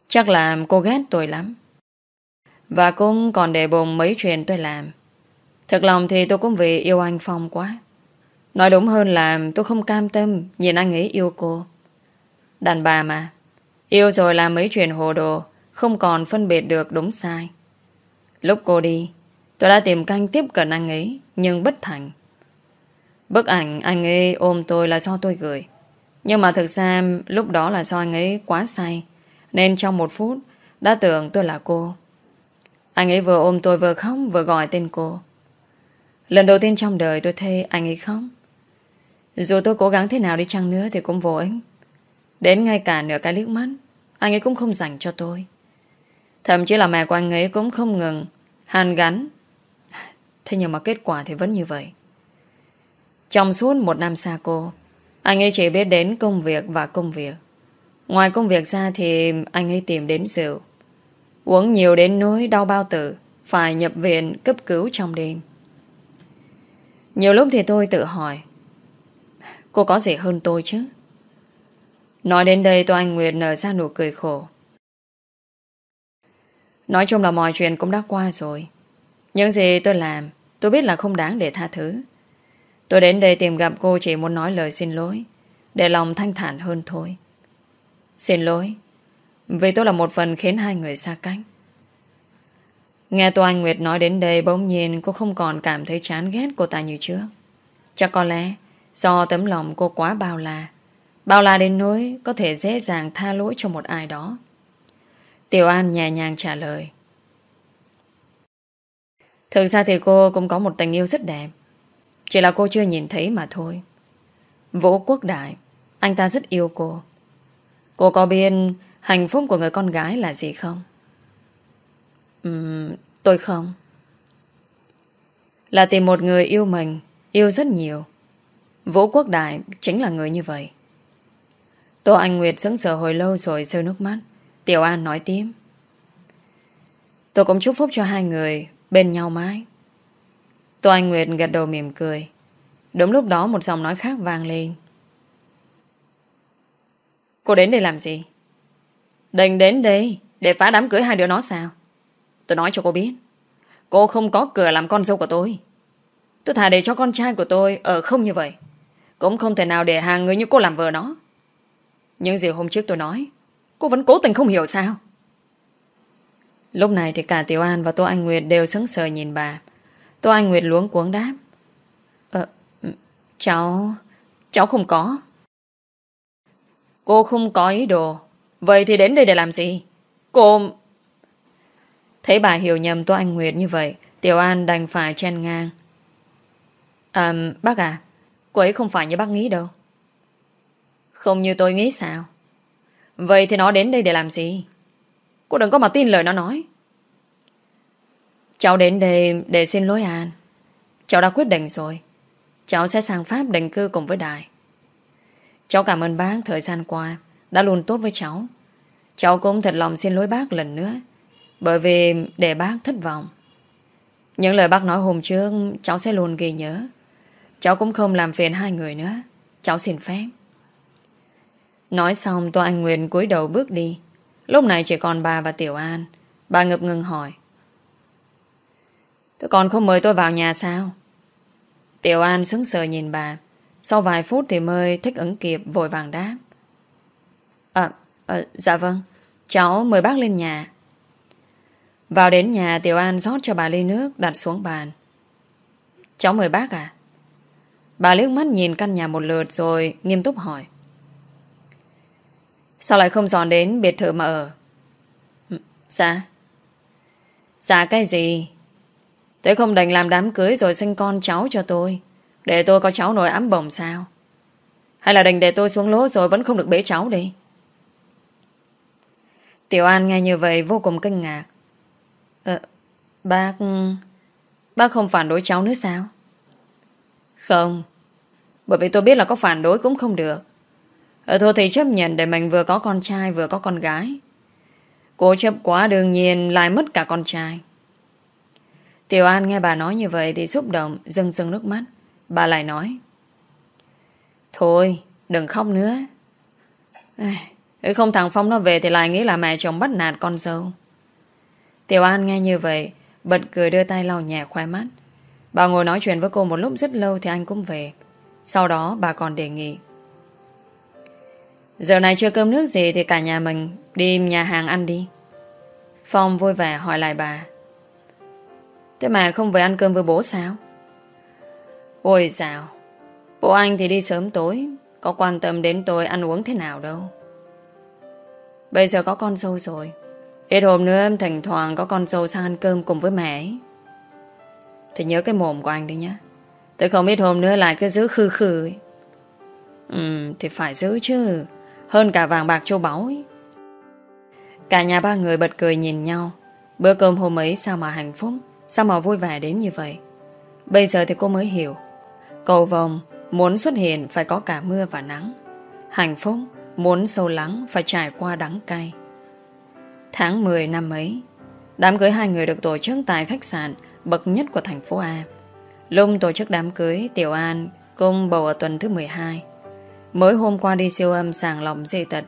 Chắc là cô ghét tôi lắm. Và cũng còn để bụng mấy chuyện tôi làm. Thật lòng thì tôi cũng vì yêu anh Phong quá. Nói đúng hơn là tôi không cam tâm nhìn anh ấy yêu cô. Đàn bà mà. Yêu rồi làm mấy chuyện hồ đồ, không còn phân biệt được đúng sai. Lúc cô đi, tôi đã tìm canh tiếp cận anh ấy, nhưng bất thành. Bức ảnh anh ấy ôm tôi là do tôi gửi. Nhưng mà thực ra lúc đó là do anh ấy quá say, nên trong một phút đã tưởng tôi là cô. Anh ấy vừa ôm tôi vừa khóc vừa gọi tên cô. Lần đầu tiên trong đời tôi thấy anh ấy khóc. Dù tôi cố gắng thế nào đi chăng nữa thì cũng vô ích. Đến ngay cả nửa cái liếc mắt, anh ấy cũng không dành cho tôi. Thậm chí là mẹ của anh ấy cũng không ngừng hàn gắn. Thế nhưng mà kết quả thì vẫn như vậy. Trong suốt một năm xa cô, anh ấy chỉ biết đến công việc và công việc. Ngoài công việc ra thì anh ấy tìm đến rượu. Uống nhiều đến nỗi đau bao tử, phải nhập viện cấp cứu trong đêm. Nhiều lúc thì tôi tự hỏi, cô có gì hơn tôi chứ? Nói đến đây tôi anh Nguyệt nở ra nụ cười khổ. Nói chung là mọi chuyện cũng đã qua rồi. Những gì tôi làm, tôi biết là không đáng để tha thứ. Tôi đến đây tìm gặp cô chỉ muốn nói lời xin lỗi, để lòng thanh thản hơn thôi. Xin lỗi, vì tôi là một phần khiến hai người xa cách. Nghe Tô Anh Nguyệt nói đến đây bỗng nhiên cô không còn cảm thấy chán ghét cô ta như trước. Chắc có lẽ do tấm lòng cô quá bao la. Bao la đến nỗi có thể dễ dàng tha lỗi cho một ai đó. Tiểu An nhẹ nhàng trả lời. Thực ra thì cô cũng có một tình yêu rất đẹp. Chỉ là cô chưa nhìn thấy mà thôi. Vũ Quốc Đại, anh ta rất yêu cô. Cô có biết hạnh phúc của người con gái là gì không? Uhm, tôi không. Là tìm một người yêu mình, yêu rất nhiều. Vũ Quốc Đại chính là người như vậy. Tô Anh Nguyệt sững sờ hồi lâu rồi rơi nước mắt. Tiểu An nói tiếp. Tôi cũng chúc phúc cho hai người bên nhau mãi. Tô Anh Nguyệt gật đầu mỉm cười. Đúng lúc đó một giọng nói khác vang lên. Cô đến đây làm gì? Đành đến đây để phá đám cưới hai đứa nó sao? Tôi nói cho cô biết. Cô không có cửa làm con dâu của tôi. Tôi thà để cho con trai của tôi ở không như vậy. Cũng không thể nào để hàng người như cô làm vợ nó. Những gì hôm trước tôi nói, cô vẫn cố tình không hiểu sao? Lúc này thì cả Tiểu An và Tô Anh Nguyệt đều sững sờ nhìn bà. Tô Anh Nguyệt luống cuống đáp. Ờ, cháu... cháu không có. Cô không có ý đồ. Vậy thì đến đây để làm gì? Cô... Thấy bà hiểu nhầm Tô Anh Nguyệt như vậy, Tiểu An đành phải chen ngang. À, bác à, cô ấy không phải như bác nghĩ đâu. Không như tôi nghĩ sao? Vậy thì nó đến đây để làm gì? Cô đừng có mà tin lời nó nói. Cháu đến đây để xin lỗi An. Cháu đã quyết định rồi. Cháu sẽ sang Pháp định cư cùng với Đại. Cháu cảm ơn bác thời gian qua đã luôn tốt với cháu. Cháu cũng thật lòng xin lỗi bác lần nữa, bởi vì để bác thất vọng. Những lời bác nói hôm trước, cháu sẽ luôn ghi nhớ. Cháu cũng không làm phiền hai người nữa. Cháu xin phép. Nói xong Tô Anh Nguyên cúi đầu bước đi. Lúc này chỉ còn bà và Tiểu An. Bà ngập ngừng hỏi. Tôi còn không mời tôi vào nhà sao? Tiểu An sững sờ nhìn bà. Sau vài phút thì mới thích ứng kịp, vội vàng đáp. À, à, dạ vâng. Cháu mời bác lên nhà. Vào đến nhà Tiểu An rót cho bà ly nước đặt xuống bàn. Cháu mời bác à? Bà liếc mắt nhìn căn nhà một lượt rồi nghiêm túc hỏi. Sao lại không dọn đến biệt thự mà ở? Ừ, dạ. Dạ cái gì? Tôi không đành làm đám cưới rồi sinh con cháu cho tôi. Để tôi có cháu nổi ấm bồng sao? Hay là đành để tôi xuống lố rồi vẫn không được bế cháu đi? Tiểu An nghe như vậy vô cùng kinh ngạc. Ờ, bác... Bác không phản đối cháu nữa sao? Không. Bởi vì tôi biết là có phản đối cũng không được. Ờ thôi thì chấp nhận để mình vừa có con trai vừa có con gái. Cô chấp quá đương nhiên lại mất cả con trai. Tiểu An nghe bà nói như vậy thì xúc động, dâng dâng nước mắt. Bà lại nói. Thôi, đừng khóc nữa. Ê, không thằng Phong nó về thì lại nghĩ là mẹ chồng bắt nạt con dâu. Tiểu An nghe như vậy, Bật cười đưa tay lau nhẹ khoai mắt. Bà ngồi nói chuyện với cô một lúc rất lâu Thì anh cũng về. Sau đó bà còn đề nghị. Giờ này chưa cơm nước gì Thì cả nhà mình đi nhà hàng ăn đi. Phong vui vẻ hỏi lại bà. Thế mà không về ăn cơm với bố sao? Ôi dào, Bố anh thì đi sớm tối, Có quan tâm đến tôi ăn uống thế nào đâu. Bây giờ có con dâu rồi. Ít hôm nữa em thỉnh thoảng có con dâu sang ăn cơm cùng với mẹ ấy. Thì nhớ cái mồm của anh đi nhé. Tôi không biết hôm nữa lại cứ giữ khư khư ấy. Ừ thì phải giữ chứ. Hơn cả vàng bạc châu báu ấy. Cả nhà ba người bật cười nhìn nhau. Bữa cơm hôm ấy sao mà hạnh phúc? Sao mà vui vẻ đến như vậy? Bây giờ thì cô mới hiểu. Cầu vồng muốn xuất hiện phải có cả mưa và nắng. Hạnh phúc muốn sâu lắng phải trải qua đắng cay. Tháng 10 năm ấy, Đám cưới hai người được tổ chức tại khách sạn bậc nhất của thành phố A. Lung tổ chức đám cưới, Tiểu An cùng bầu ở tuần thứ 12 Mới hôm qua đi siêu âm sàng lọc dây tật,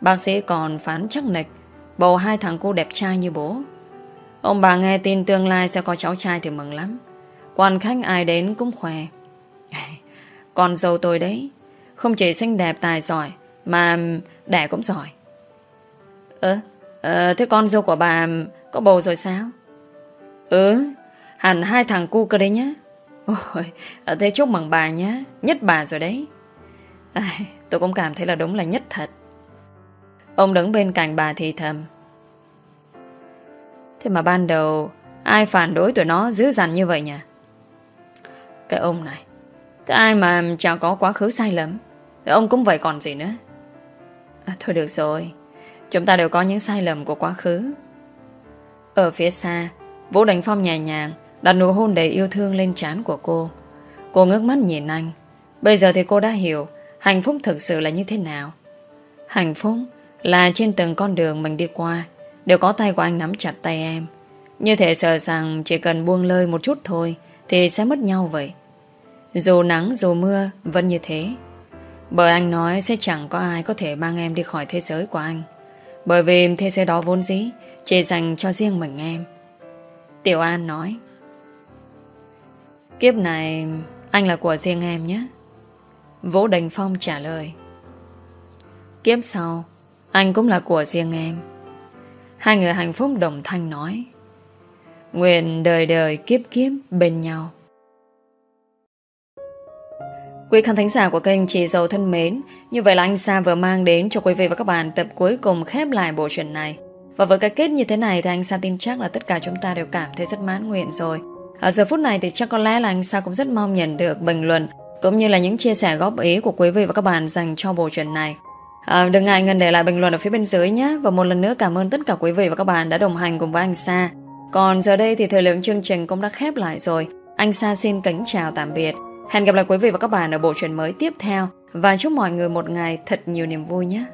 Bác sĩ còn phán chắc nịch, Bầu hai thằng cô đẹp trai như bố. Ông bà nghe tin tương lai sẽ có cháu trai thì mừng lắm. Quan khách ai đến cũng khỏe Con dâu tôi đấy, Không chỉ xinh đẹp tài giỏi mà đẻ cũng giỏi. Ơ ờ, Thế con dâu của bà Có bầu rồi sao? Ừ Hẳn hai thằng cu cơ đấy nhá. Ôi Thế chúc mừng bà nhá. Nhất bà rồi đấy. À, Tôi cũng cảm thấy là đúng là nhất thật. Ông đứng bên cạnh bà thì thầm. Thế mà ban đầu Ai phản đối tụi nó dữ dằn như vậy nhỉ? Cái ông này. Thế ai mà chẳng có quá khứ sai lầm. Thế ông cũng vậy còn gì nữa à, Thôi được rồi. Chúng ta đều có những sai lầm của quá khứ. Ở phía xa Vũ Đình Phong nhẹ nhàng Đặt nụ hôn đầy yêu thương lên trán của cô. Cô ngước mắt nhìn anh. Bây giờ thì cô đã hiểu Hạnh phúc thực sự là như thế nào. Hạnh phúc là trên từng con đường mình đi qua Đều có tay của anh nắm chặt tay em. Như thể sợ rằng chỉ cần buông lơi một chút thôi Thì sẽ mất nhau vậy. Dù nắng dù mưa Vẫn như thế. Bởi anh nói sẽ chẳng có ai có thể mang em đi khỏi thế giới của anh. Bởi vì thế giới đó vốn dĩ Chỉ dành cho riêng mình em. Tiểu An nói, Kiếp này Anh là của riêng em nhé. Vũ Đình Phong trả lời, Kiếp sau, Anh cũng là của riêng em. Hai người hạnh phúc đồng thanh nói, Nguyện đời đời kiếp kiếp bên nhau. Quý khán thính giả của kênh Chị Dầu thân mến Như vậy là anh Sa vừa mang đến cho quý vị và các bạn tập cuối cùng khép lại bộ truyện này. Và với cái kết như thế này thì anh Sa tin chắc là tất cả chúng ta đều cảm thấy rất mãn nguyện rồi. Ở giờ phút này thì chắc có lẽ là anh Sa cũng rất mong nhận được bình luận Cũng như là những chia sẻ góp ý của quý vị và các bạn dành cho bộ truyện này. À, đừng ngại ngần để lại bình luận ở phía bên dưới nhé. Và một lần nữa cảm ơn tất cả quý vị và các bạn đã đồng hành cùng với anh Sa Còn giờ đây thì thời lượng chương trình cũng đã khép lại rồi. Anh Sa xin kính chào tạm biệt. Hẹn gặp lại quý vị và các bạn ở bộ truyện mới tiếp theo. Và chúc mọi người một ngày thật nhiều niềm vui nhé.